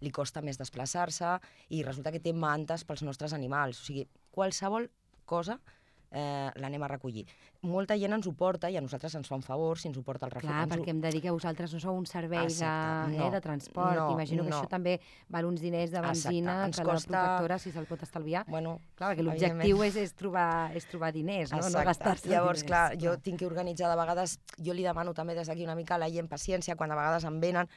li costa més desplaçar-se i resulta que té mantes pels nostres animals. O sigui, qualsevol cosa eh, l'anem a recollir. Molta gent ens ho porta i a nosaltres ens fa un favor si ens ho porta el refugi. Clar, ens ho- perquè em dedica que vosaltres no sou un servei de, eh, no, de transport. no, Imagino que no. això també val uns diners de Exacte, benzina ens que costa- la protectora, si se'l pot estalviar. Bueno, Clar, perquè evidentment. l'objectiu és, és, trobar, és trobar diners, no, no gastar-se Llavors, diners. clar, jo tinc que organitzar de vegades, jo li demano també des d'aquí una mica a la gent paciència, quan a vegades em venen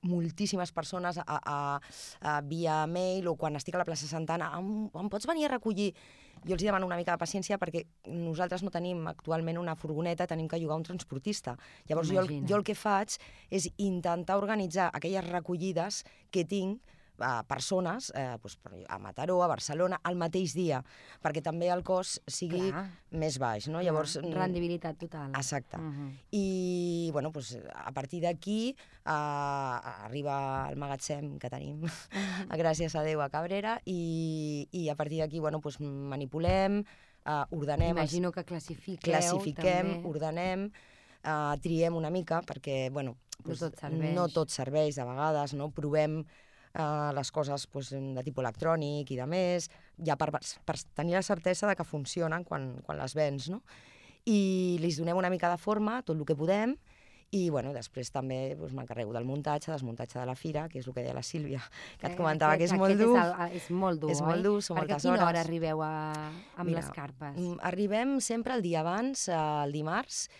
moltíssimes persones a, a, a via mail o quan estic a la plaça Santana, em, em pots venir a recollir? Jo els demano una mica de paciència perquè nosaltres no tenim actualment una furgoneta, tenim que llogar un transportista. Llavors jo jo el que faig és intentar organitzar aquelles recollides que tinc a persones eh, doncs, a Mataró, a Barcelona, al mateix dia, perquè també el cost sigui Clar, més baix, no? Llavors, mm, rendibilitat total. Exacte. Mhm. I, bueno, doncs, a partir d'aquí uh, arriba el magatzem que tenim, gràcies a Déu, a Cabrera, i, i a partir d'aquí, bueno, doncs, manipulem, uh, ordenem... Imagino que classifiqueu classifiquem, també. ordenem, uh, triem una mica, perquè, bueno, doncs, tot serveix. no tot serveix de vegades, no? Provem uh, les coses doncs, de tipus electrònic i de més, ja per, per tenir la certesa de que funcionen quan, quan les vens, no? I li donem una mica de forma, tot el que podem, i bueno, després també doncs, m'encarrego del muntatge, desmuntatge de la fira, que és el que deia la Sílvia, que et Eh, comentava aquest- que és molt aquest dur. És, el, és molt dur, És molt dur, són Perquè moltes a quina hores. hora arribeu a, amb Mira, les carpes? Mm, Arribem sempre el dia abans, eh, el dimarts,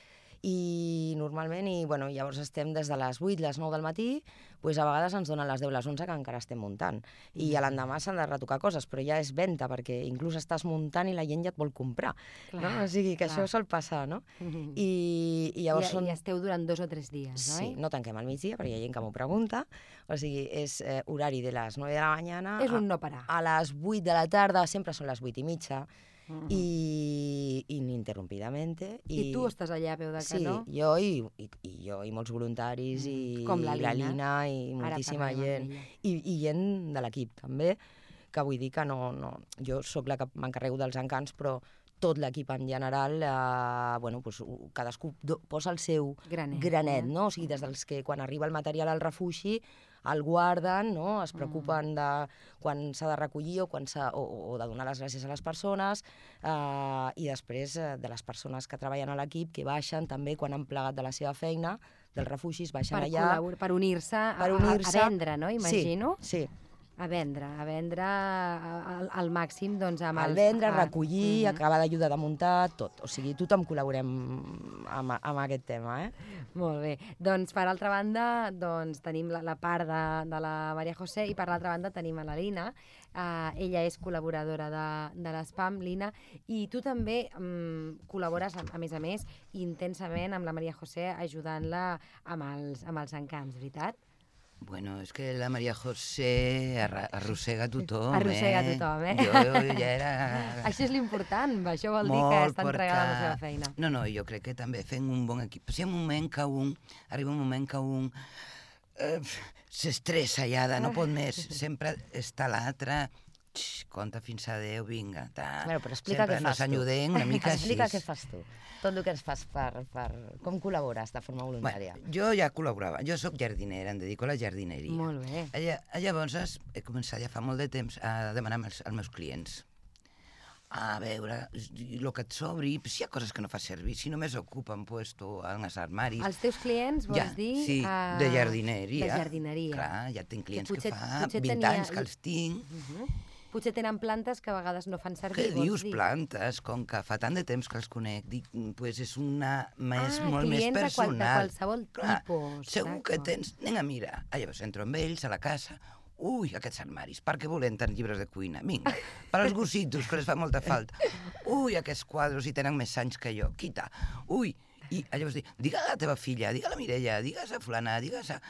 i normalment, i bueno, llavors estem des de les 8, les 9 del matí, pues a vegades ens donen les 10, les 11 que encara estem muntant. I a l'endemà s'han de retocar coses, però ja és venda, perquè inclús estàs muntant i la gent ja et vol comprar. no? O sigui que clar. això sol passar, no? Mhm. I, i llavors I, són... I esteu durant dos o tres dies, Sí, oi? no tanquem al migdia, perquè hi ha gent que m'ho pregunta. O sigui, és eh, horari de les 9 de la mañana És a, un no parar. a les 8 de la tarda, sempre són les 8 i mitja, Mhm. i ininterrumpidament. I tu estàs allà a peu de Sí, canó? jo i, i, i jo i molts voluntaris i Mm, Com la la Lina. Lina i moltíssima gent. I, I gent de l'equip també, que vull dir que no, no... Jo sóc la que m'encarrego dels encants, però tot l'equip en general, eh, bueno, ho- cadascú do, posa el seu Granet, granet, eh? no? O sigui, des dels que quan arriba el material al refugi el guarden, no? Mm. es preocupen de quan s'ha de recollir o, quan o, o de donar les gràcies a les persones eh, i després eh, de les persones que treballen a l'equip que baixen també quan han plegat de la seva feina dels refugis, baixen Per, allà per unir-se a, unir-se. a vendre, no? Imagino. Sí, sí. A vendre, a vendre al, al màxim doncs, amb els... vendre, ah, recollir, mhm. acabar d'ajudar a muntar, tot. O sigui, tothom col·laborem amb, amb aquest tema, eh? Molt bé. Doncs, per altra banda, doncs, tenim la, la part de, de la Maria José i per l'altra banda tenim a la Lina. Uh, ella és col·laboradora de, de l'ESPAM, Lina, i tu també um, col·labores, a, a més a més, intensament amb la Maria José ajudant-la amb, els, amb els encants, veritat? Bueno, és que la Maria José arrossega tothom, Arrossega eh? tothom, eh? Jo ja era... Això és l'important, això vol dir que Molt, està entregada a la perquè- seva feina. No, no, jo crec que també fent un bon equip. Si un moment que un... Arriba un moment que un... Eh, S'estressa ja, no pot més. Sempre està l'altre... Compta fins a 10, vinga. Ta. Bueno, però explica Sempre què fas tu. ajudem una mica Explica així. què fas tu. Tot el que ens fas per... per... Com col·labores de forma voluntària? Bueno, jo ja col·laborava. Jo sóc jardinera, em dedico a la jardineria. Molt bé. Lla- Llavors he començat ja fa molt de temps a demanar als, als meus clients a veure, el que et sobri, si hi ha coses que no fa servir, si només ocupen puesto en els armaris... Els teus clients, vols ja, dir? Sí, ah, de jardineria. De jardineria. Clar, ja tinc clients que, potser- fa potser 20 tenia- anys que els tinc. Uh -huh. Potser tenen plantes que a vegades no fan servir, Què dius, dir? plantes? Com que fa tant de temps que els conec, dic, pues és una més, Ah, molt més clients de qual- de personal. qualsevol Clar, tipus, Segur que tens... Anem a mirar. Ah, llavors entro amb ells a la casa. Ui, aquests armaris, per què volen tants llibres de cuina? Vinga, per als gossitos, que les fa molta falta. Ui, aquests quadros hi tenen més anys que jo, quita. Ui, i ah, llavors dic, digue a la teva filla, digue a la Mireia, digues a fulana, digues a...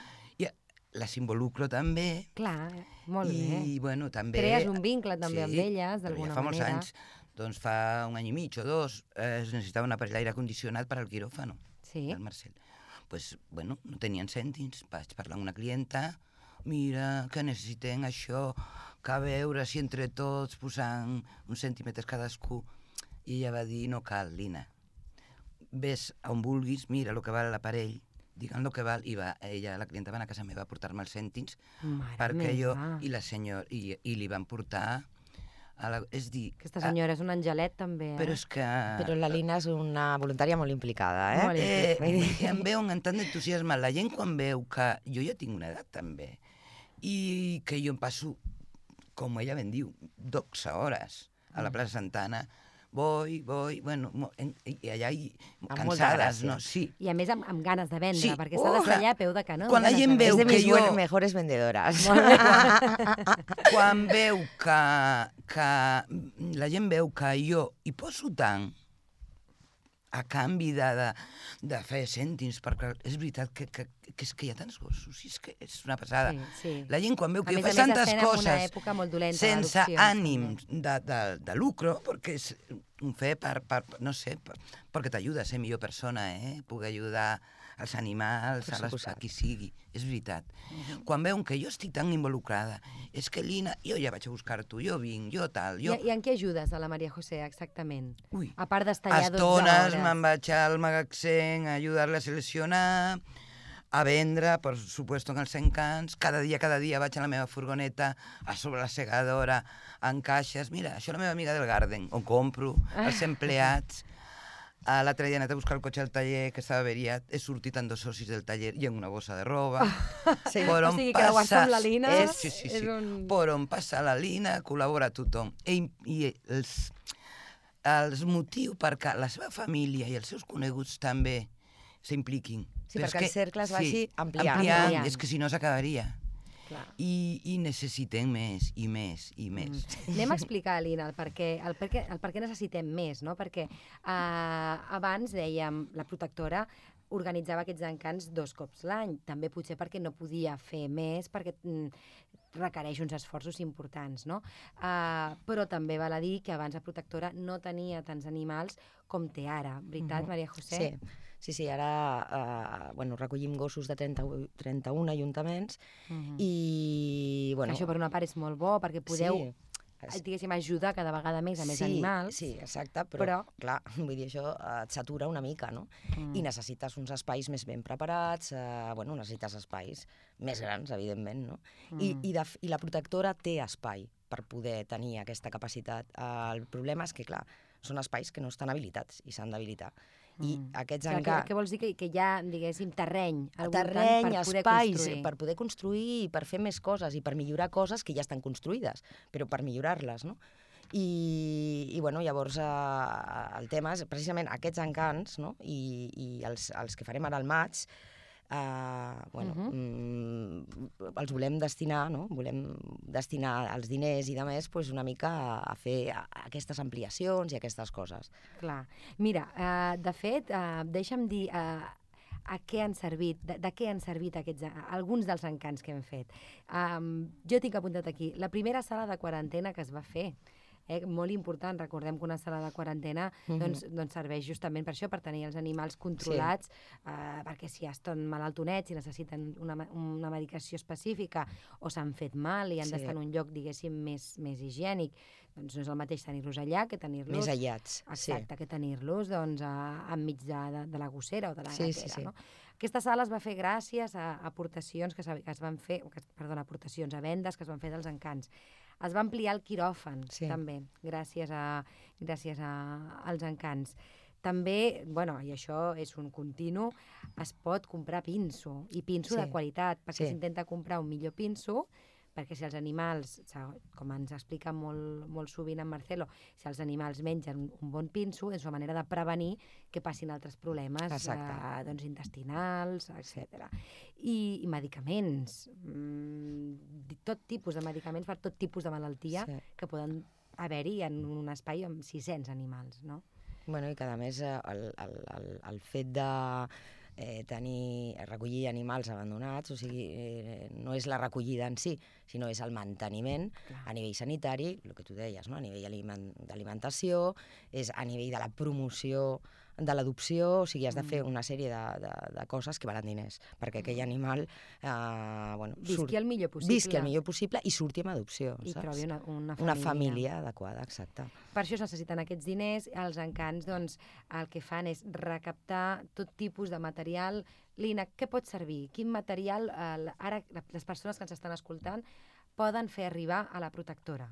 I les involucro també, Clar, molt i, bé. bueno, també... Crees un vincle també amb elles, d'alguna ja fa molts manera. anys, doncs fa un any i mig o dos, eh, es necessitava una per l'aire condicionat per al quiròfano Sí. del Marcel. pues, bueno, no tenien cèntims, vaig parlar amb una clienta, mira, que necessitem això, que a veure si entre tots posant uns centímetres cadascú. I ella va dir, no cal, Lina, ves a on vulguis, mira el que val l'aparell, digue'm el que val, i va, ella, la clienta va anar a casa meva a portar-me els cèntims, Mare perquè jo, meva. i la senyor, i, i li van portar, a la, és dir, Aquesta senyora és un angelet, també, eh? però és que... Però la Lina és una voluntària molt implicada, eh? Molt Eh, Vull dir- i em veuen amb tant d'entusiasme. La gent quan veu que jo ja tinc una edat també i que jo em passo, com ella ben diu, 12 hores a la plaça Santana, voy, voy, bueno, i allà i Amb molta cansades, no? Sí. I a més amb, amb ganes de vendre, Sí. perquè Oh, ser allà a peu de canó. Quan la gent veu és de mis que jo- mejores vendedoras. Quan veu que, que la gent veu que jo hi poso tant a canvi de, de, de fer cèntims, perquè és veritat que, que, que és que hi ha tants gossos, és que és una passada. Sí, sí. La gent quan veu A que jo més a faig més, tantes coses dolenta sense ànim de, de, de lucro, perquè és un fer per, per no sé, per, perquè t'ajuda a ser millor persona, eh? Poder ajudar als animals, a, les, a qui sigui, és veritat. Quan veuen que jo estic tan involucrada, és que Lina, jo ja vaig a buscar tu, jo vinc, jo tal, I, jo... I en què ajudes a la Maria José, exactament? Ui, A part d'estar allà 12 estones hores. me'n vaig al magatzem a ajudar-la a seleccionar, a vendre, per supuesto, en els encants. Cada dia, cada dia vaig a la meva furgoneta, a sobre la segadora, en caixes. Mira, això és la meva amiga del Garden, on compro, els empleats. A L'altre dia he anat a buscar el cotxe al taller, que estava averiat. He sortit amb dos socis del taller i en una bossa de roba. Sí. Per O on sigui, creuar-se amb la Lina És, sí, sí, és sí. un- Per on passa la Lina, col·labora tothom. I, i els, els motiu perquè la seva família i els seus coneguts també s'impliquin. Sí, Però és perquè el cercle es vagi ampliant. ampliant. Ampliant. És que si no s'acabaria. Clar. I, I necessitem més, i més, i més. Mm. Anem a explicar, Alina, el per què, el per què, el per què necessitem més, no? Perquè uh, abans, dèiem, la protectora organitzava aquests encants dos cops l'any, també potser perquè no podia fer més, perquè mm, requereix uns esforços importants, no? Uh, però també val a dir que abans la protectora no tenia tants animals com té ara, veritat, Mhm. Maria José? Sí, sí, sí ara eh, bueno, recollim gossos de 30, 31 ajuntaments Mhm. i... Bueno, Això per una part és molt bo, perquè podeu, Sí, sí. diguéssim, ajudar cada vegada més a més sí, animals. Sí, exacte, però, però- clar, vull dir, això eh, et satura una mica, no? Mm. I necessites uns espais més ben preparats, eh, bueno, necessites espais més grans, evidentment, no? I, Mm. i, de, f- I la protectora té espai per poder tenir aquesta capacitat. Eh, el problema és que, clar, són espais que no estan habilitats i s'han d'habilitar. I Mm. aquests Clar, què, encants... què vols dir? Que, que hi ha, diguéssim, terreny al terreny, voltant per poder espais, construir. per poder construir i per fer més coses i per millorar coses que ja estan construïdes, però per millorar-les, no? I, i bueno, llavors eh, el tema és precisament aquests encants no? i, i els, els que farem ara al maig eh, bueno, uh. -huh. mm, els volem destinar, no? volem destinar els diners i de més pues, una mica a, a fer a, a aquestes ampliacions i aquestes coses. Clar. Mira, uh, de fet, uh, deixa'm dir uh, a què han servit, de, de què han servit aquests, alguns dels encants que hem fet. Um, jo tinc apuntat aquí, la primera sala de quarantena que es va fer, eh, molt important, recordem que una sala de quarantena Mhm. doncs, doncs serveix justament per això, per tenir els animals controlats, sí. eh, perquè si estan malaltonets i necessiten una, una medicació específica o s'han fet mal i han Sí. d'estar en un lloc, diguéssim, més, més higiènic, doncs no és el mateix tenir-los allà que tenir-los... Més aïllats. Exacte, que tenir-los doncs, a, enmig de, de, de la gossera o de la Sí, gatera. sí, sí. No? Aquesta sala es va fer gràcies a aportacions que, que es van fer, que, perdona, aportacions a vendes que es van fer dels encants. Es va ampliar el quiròfan, Sí. també, gràcies, a, gràcies a, als encants. També, bueno, i això és un continu, es pot comprar pinso, i pinso Sí. de qualitat, perquè Sí. s'intenta comprar un millor pinso, perquè si els animals, com ens explica molt, molt sovint en Marcelo, si els animals mengen un, bon pinso, és una manera de prevenir que passin altres problemes eh, doncs, intestinals, etc. I, I medicaments, mm, tot tipus de medicaments per tot tipus de malaltia Sí. que poden haver-hi en un espai amb 600 animals, no? Bueno, i que a més eh, el, el, el, el fet de eh, tenir, recollir animals abandonats, o sigui, eh, no és la recollida en si, sinó és el manteniment Clar. a nivell sanitari, el que tu deies, no? a nivell aliment- d'alimentació, és a nivell de la promoció de l'adopció, o sigui, has de fer una sèrie de, de, de coses que valen diners, perquè aquell animal eh, bueno, Visqui el millor possible. visqui el millor possible i surti amb adopció, I saps? trobi una, una família. una família adequada, exacte. Per això es necessiten aquests diners. Els encants, doncs, el que fan és recaptar tot tipus de material. Lina, què pot servir? Quin material, eh, ara les persones que ens estan escoltant, poden fer arribar a la protectora?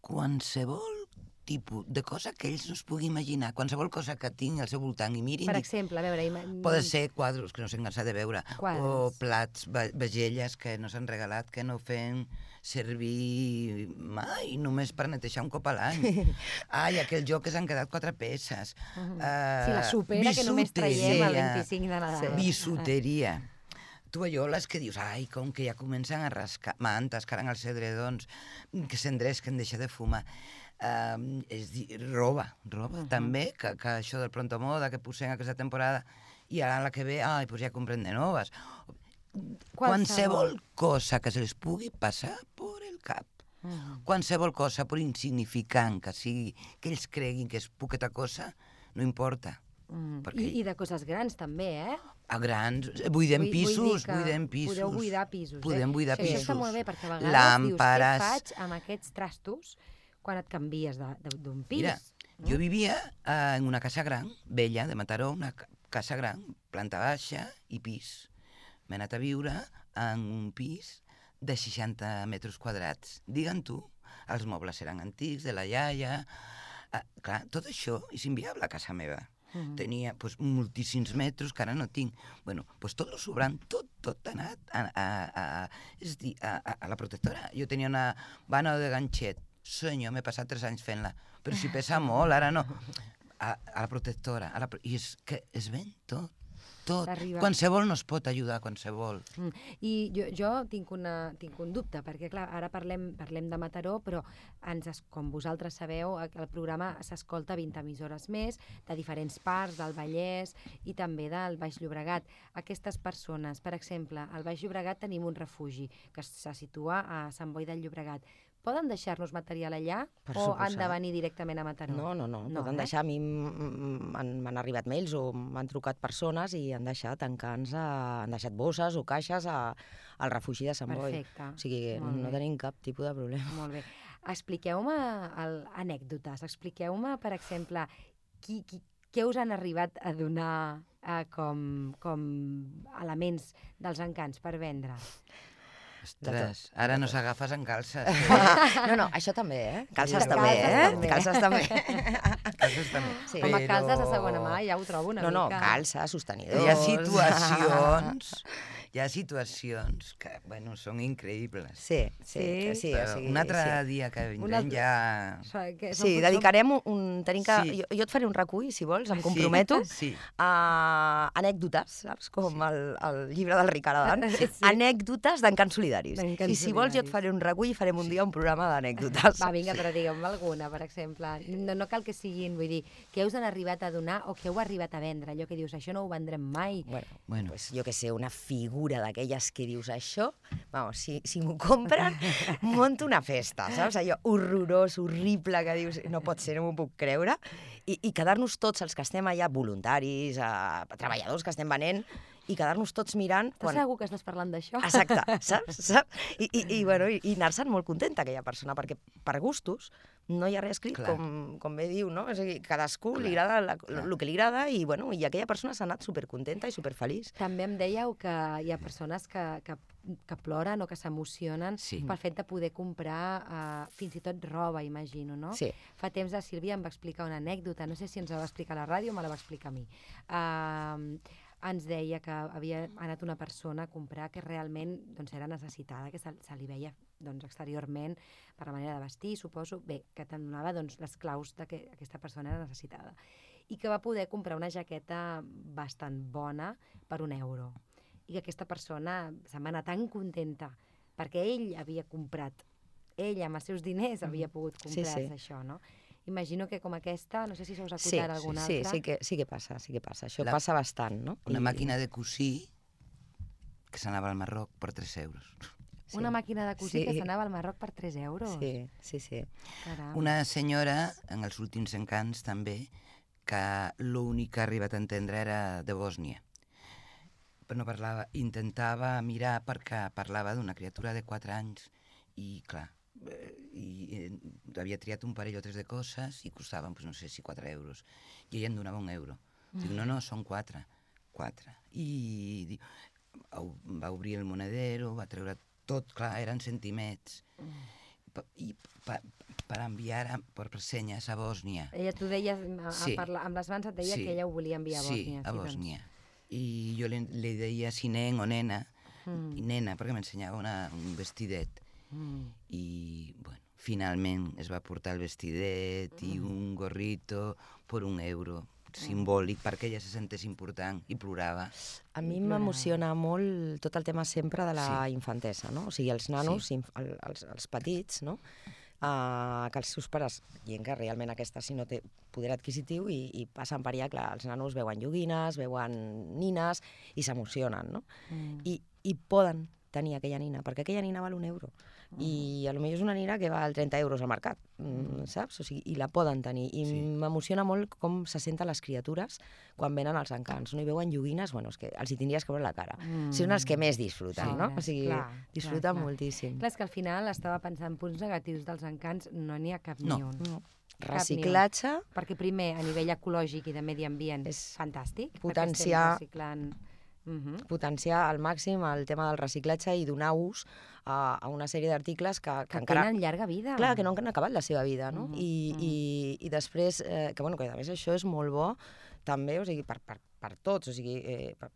Qualsevol tipus de cosa que ells no es pugui imaginar, qualsevol cosa que tingui al seu voltant i mirin, Per exemple, a veure... Ima... poden ser quadros que no s'han cansat de veure, o Quadres. plats, vagelles que no s'han regalat, que no fem servir mai, només per netejar un cop a l'any. Ai, aquell joc que s'han quedat quatre peces. Mhm. Uh, Sí, la supera que només traiem el 25 de Nadal. Bisuteria. Tu allò, les que dius, ai, com que ja comencen a rascar mantes, que ara els edredons, que s'endresquen, deixa de fumar. Uh, és dir, roba, roba, uh -huh. també, que, que això del pronto moda que posem aquesta temporada, i ara la que ve, ai, doncs ja comprem de noves. Qualsevol cosa que se les pugui passar per el cap. Mhm. Qualsevol cosa, per insignificant que sigui, que ells creguin que és poqueta cosa, no importa. Mm. Perquè- I, I de coses grans, també, eh? A grans, eh, buidem Vull- vull pisos, que buidem pisos. Podeu buidar pisos, Podem eh? buidar Això pisos. està molt bé, perquè a vegades Làmpares. dius, què faig amb aquests trastos quan et canvies d'un pis? Mira, jo vivia eh, en una casa gran, vella, de Mataró, una ca- casa gran, planta baixa i pis. M'he anat a viure en un pis de 60 metres quadrats. Digue'n tu, els mobles eren antics, de la iaia... Eh, clar, tot això és inviable a casa meva. Mhm. Tenia pues, moltíssims metres que ara no tinc. bueno, pues tot el sobrant, tot, tot ha anat a, a, a, és a dir, a, a, a la protectora. Jo tenia una vana de ganxet. Senyor, m'he passat tres anys fent-la. Però si pesa molt, ara no. A, a la protectora. A la, I és que es ven tot. Tot. Arriba. Qualsevol no es pot ajudar, qualsevol. Mm. I jo, jo tinc, una, tinc un dubte, perquè clar, ara parlem, parlem de Mataró, però ens, es- com vosaltres sabeu, el programa s'escolta a 20 emissores més, de diferents parts, del Vallès i també del Baix Llobregat. Aquestes persones, per exemple, al Baix Llobregat tenim un refugi que se situa a Sant Boi del Llobregat. Poden deixar-nos material allà Per o han de venir directament a Mataró? No, no, no, No, poden eh? deixar, a mi m'han arribat mails o m'han trucat persones i han deixat encants, a, han deixat bosses o caixes a, al refugi de Sant Boi. Perfecte. O sigui, Molt no bé. tenim cap tipus de problema. Molt bé. Expliqueu-me anècdotes, expliqueu-me, per exemple, qui, qui, què us han arribat a donar eh, com, com elements dels encants per vendre? Ostres, ara no s'agafes en calces. no, no, això també, eh? Calces Calces també, eh? també. Calces també. calces també. Sí. Home, calces de segona mà, ja ho trobo una No, no, mica. calces, sostenidors... Hi ha situacions, hi ha situacions que, bueno, són increïbles. Sí, sí, Sí? sí. Però o sigui, un altre sí. dia que Un vindrem altre- ja... Que Sí, potser- dedicarem un... un tenim que, Sí. jo, jo et faré un recull, si vols, em comprometo, Sí, a anècdotes, saps? Com el, el llibre del Ricard Adan. Sí. Anècdotes d'encants solidaris. I si vols jo et faré un recull i farem un dia un programa d'anècdotes. Va, vinga, però digue'm alguna, per exemple. No, no cal que siguin, vull dir, que us han arribat a donar o que heu arribat a vendre. Allò que dius, això no ho vendrem mai. Bueno, Bueno. pues jo que sé, una figura d'aquelles que dius això, vamos, si, si m'ho compren, monto una festa, saps? Allò horrorós, horrible, que dius, no pot ser, no m'ho puc creure, i, i quedar-nos tots els que estem allà, voluntaris, eh, treballadors que estem venent, i quedar-nos tots mirant... Estàs segur que estàs parlant d'això? Exacte, saps? saps? I, i, i, bueno, i, i anar-se'n molt contenta aquella persona, perquè per gustos no hi ha res escrit, Clar. com, com bé diu, no? És a dir, cadascú li Clar, agrada la- el que li agrada i, bueno, i aquella persona s'ha anat supercontenta i superfeliç. També em dèieu que hi ha persones que, que, que ploren o que s'emocionen Sí. pel fet de poder comprar uh, fins i tot roba, imagino, no? Sí. Fa temps la Sílvia em va explicar una anècdota, no sé si ens la va explicar a la ràdio o me la va explicar a mi. Uh, ens deia que havia anat una persona a comprar que realment doncs, era necessitada, que se, se li veia doncs, exteriorment per la manera de vestir, suposo, bé, que te'n donava doncs, les claus de que aquesta persona era necessitada. I que va poder comprar una jaqueta bastant bona per un euro. I que aquesta persona se'n va anar tan contenta perquè ell havia comprat, ell amb els seus diners havia pogut Mm. Sí, comprar sí. això, no? Imagino que com aquesta, no sé si se us Sí, acudirà alguna sí, altra. sí, que, sí que passa, sí que passa. Això La- passa bastant, no? Una I- màquina de cosir que s'anava al Marroc per 3 euros. Sí. Una màquina de cosir que Sí. s'anava al Marroc per 3 euros. Sí, sí, sí. Caram. Una senyora, en els últims encants també, que l'únic que ha arribat a entendre era de Bòsnia. Però no parlava, intentava mirar perquè parlava d'una criatura de 4 anys i, clar, eh, i eh, havia triat un parell o tres de coses i costaven, pues, no sé si 4 euros. I ella em donava un euro. Dic, no, no, són 4. 4. I diu, va obrir el monedero, va treure tot, clar, eren centimets. Pa- I pa, per enviar a, per senyes a Bòsnia. Ella, tu deies, a, a Sí. parlar, amb les mans et deia Sí. que ella ho volia enviar a sí, Bòsnia. a doncs. Bòsnia. I jo li, li deia si nen o nena, Mm. i nena, perquè m'ensenyava un vestidet. Mm. I, bueno, finalment es va portar el vestidet i Mm. un gorrito per un euro, simbòlic, perquè ella se sentés important i plorava. A mi m'emociona molt tot el tema sempre de la Sí. infantesa, no? O sigui, els nanos, sí. el, els, els petits, no? Uh, que els seus pares, gent que realment aquesta si no té poder adquisitiu i, i passen per allà, clar, els nanos veuen joguines, veuen nines i s'emocionen, no? Mm. I, I poden tenir aquella nina, perquè aquella nina val un euro. I a lo millor és una nina que val 30 euros al mercat, mm, saps? O sigui, I la poden tenir. I Sí. m'emociona molt com se senten les criatures quan venen als encants. No? I veuen joguines, bueno, és que els hi tindries que veure la cara. Mm. Són els que més disfruten, Sí, no? O sigui, clar, disfruten clar, clar. moltíssim. Clar, és que al final estava pensant punts negatius dels encants, no n'hi ha cap No. ni un. No. Reciclatge, Perquè primer, a nivell ecològic i de medi ambient, és fantàstic. potenciar- reciclant... Mhm. potenciar al màxim el tema del reciclatge i donar ús a, a una sèrie d'articles que, que, Que encara... tenen llarga vida. Clar, que no han acabat la seva vida, no? Mhm, I, mhm. i, I després, eh, que, bueno, que a més això és molt bo també, o sigui, per, per, per tots, o sigui, eh, per,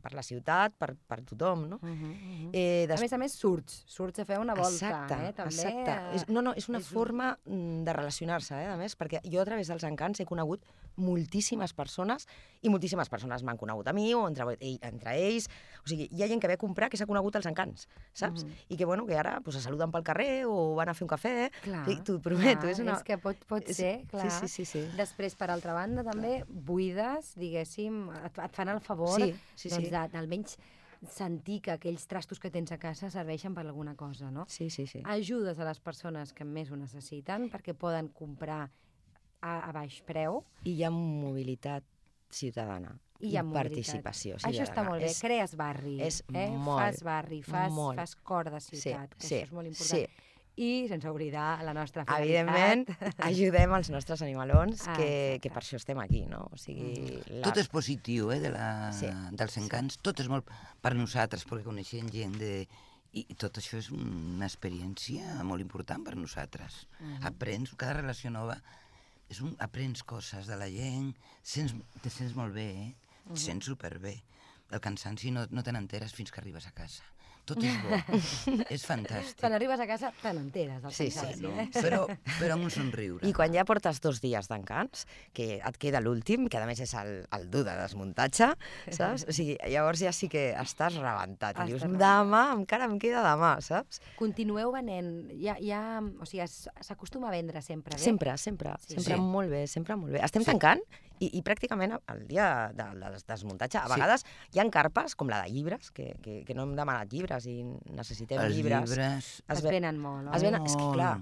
per la ciutat, per, per tothom, no? Mhm, mhm. Eh, A més a més, surts. Surts a fer una volta, exacte, eh? També, exacte. eh, És, no, no, és una és forma mm, de relacionar-se, eh, a més, perquè jo a través dels encants he conegut moltíssimes persones i moltíssimes persones m'han conegut a mi o entre, ell- entre ells. O sigui, hi ha gent que ve a comprar que s'ha conegut als encants, saps? Mhm. I que, bueno, que ara pues, se saluden pel carrer o van a fer un cafè. Clar, Sí, T'ho prometo, clar, és una... És que pot, pot és- ser, clar. Sí, sí, sí. sí. Després, per altra banda, també buides, diguéssim, et, et fan el favor Sí, sí, doncs, sí. d'almenys sentir que aquells trastos que tens a casa serveixen per alguna cosa, no? Sí, sí, sí. Ajudes a les persones que més ho necessiten perquè poden comprar a, a baix preu I hi ha mobilitat ciutadana. i hi ha mobilitat. participació Això ciutadana. està molt bé, És, crees barri, és eh? molt, fas barri, fas, molt. fas cor de ciutat, que sí, això és molt important. Sí, I sense oblidar la nostra evidentment, finalitat. ajudem els nostres animalons, Ah, que, exacte. que per això estem aquí, no? O sigui, la... Tot és positiu, eh, de la, Sí, dels encants. Tot és molt per nosaltres, perquè coneixem gent de I tot això és una experiència molt important per nosaltres. Uh -huh. Aprens, cada relació nova, és un, aprens coses de la gent, sents, te sents molt bé, eh? Uh -huh. Sents superbé. El cansanci no, no te n'enteres fins que arribes a casa. Tot és bo. és fantàstic. Quan arribes a casa te n'enteres Sí, sí, no, eh? però, però amb un somriure. I quan ja portes dos dies d'encants, que et queda l'últim, que a més és el, el dur de desmuntatge, saps? O sigui, llavors ja sí que estàs rebentat. I dius, Estàs demà, encara em queda demà, saps? Continueu venent, ja, ja, o sigui, es- s'acostuma a vendre sempre bé? Sempre, sempre, Sí. sempre Sí. molt bé, sempre molt bé. Estem Sí. tancant i, i pràcticament el dia de, de des- desmuntatge, a Sí. vegades hi ha carpes, com la de llibres, que, que, que no hem demanat llibres i necessitem Els llibres. llibres... Es ve- venen molt, oi? Es venen, és que clar,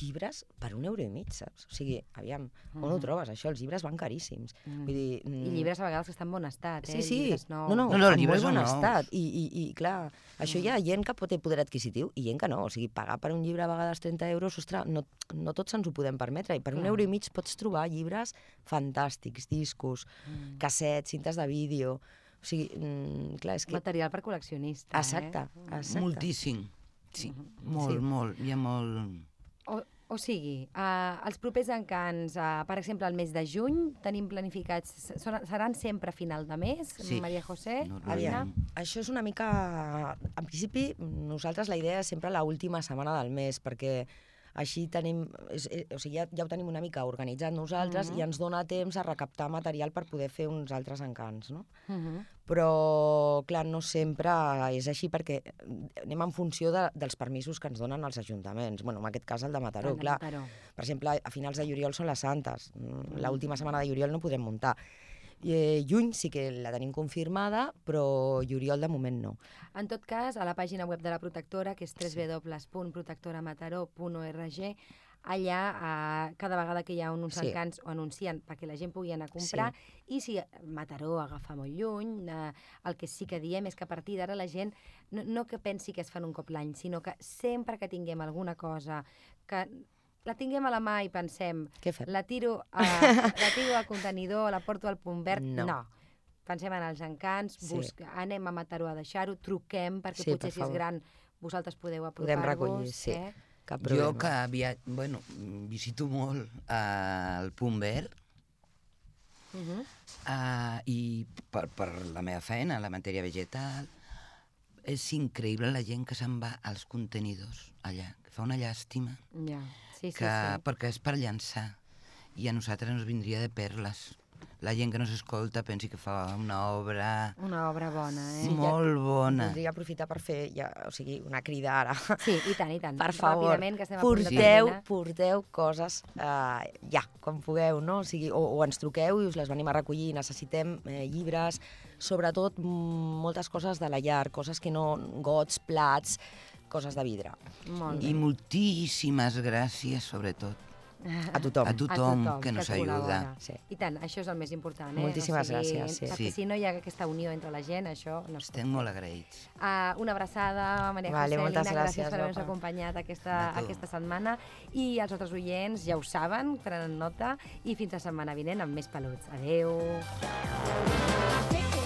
llibres per un euro i mig, saps? O sigui, aviam, on ho Mhm. trobes, això? Els llibres van caríssims. Mm. Vull dir... I mm, llibres a vegades que estan en bon estat, eh? Sí, sí. Llibres nous. No, no, No, no, llibres molt bon nous. estat. I, i, I, clar, això hi ha gent que pot tenir poder adquisitiu i gent que no. O sigui, pagar per un llibre a vegades 30 euros, ostres, no, no tots ens ho podem permetre. I per un Clar. euro i mig pots trobar llibres fantàstics, discos, Mm. cassets, cintes de vídeo... O sigui, mm, clar, és que... Material per col·leccionista, Exacte, eh? exacte. Moltíssim. Sí, molt, Sí. molt. Hi ha molt... O, o sigui, uh, els propers encants, uh, per exemple, el mes de juny, tenim planificats... Són, seran sempre a final de mes, Sí. Maria José? Normalment. Marina? Aviam, això és una mica... En principi, nosaltres la idea és sempre la última setmana del mes, perquè així tenim, és, és, o sigui, ja, ja ho tenim una mica organitzat nosaltres Mhm. i ens dona temps a recaptar material per poder fer uns altres encants, no? Uh -huh. Però, clar, no sempre és així perquè anem en funció de, dels permisos que ens donen els ajuntaments. Bueno, en aquest cas el de Mataró, El de clar. Mataró. Per exemple, a finals de juliol són les Santes. Mm, L'última setmana de juliol no podem muntar. I, eh, juny sí que la tenim confirmada, però juliol de moment no. En tot cas, a la pàgina web de la protectora, que és www.protectoramataró.org, allà, eh, cada vegada que hi ha uns Sí. encants o anuncien perquè la gent pugui anar a comprar, i si Mataró agafa molt lluny, eh, el que sí que diem és que a partir d'ara la gent no, no que pensi que es fan un cop l'any, sinó que sempre que tinguem alguna cosa que la tinguem a la mà i pensem Què fem? la tiro, a, la tiro al contenidor, la porto al punt verd, No. no. Pensem en els encants, Sí. busca, anem a Mataró a deixar-ho, truquem, perquè Sí, potser per si és gran vosaltres podeu Podem apropar-vos. recollir, sí. Eh? Cap Jo problema. que via... bueno, visito molt eh, el Punt Verd Uh -huh. eh, i per, per la meva feina, la matèria vegetal, és increïble la gent que se'n va als contenidors allà, que fa una llàstima, Ja. Sí, sí, que, sí. perquè és per llançar, i a nosaltres ens vindria de perles. La gent que no s'escolta pensi que fa una obra Una obra bona, eh? sí, molt bona. Voldria aprofitar per fer ja, o sigui, una crida ara. Sí, i tant, i tant. Per favor, que estem porteu, porteu coses eh, ja, quan pugueu, no? O, sigui, o, o ens truqueu i us les venim a recollir. Necessitem eh, llibres, sobretot mm, moltes coses de la llar, coses que no... gots, plats, coses de vidre. Molt I bé. moltíssimes gràcies, sobretot, A tothom. a tothom, tothom que nos col·labora. ayuda. Sí. I tant, això és el més important, eh? Moltíssimes o sigui, gràcies, sí. Perquè Sí. si no hi ha aquesta unió entre la gent, això no es Estem molt agraïts. Uh, una abraçada, Maria Vale, José, moltes Lina, gràcies gràcies, per haver-nos acompanyat aquesta, A aquesta setmana. I els altres oients ja ho saben, prenen nota, i fins la setmana vinent amb més peluts. Adeu! Take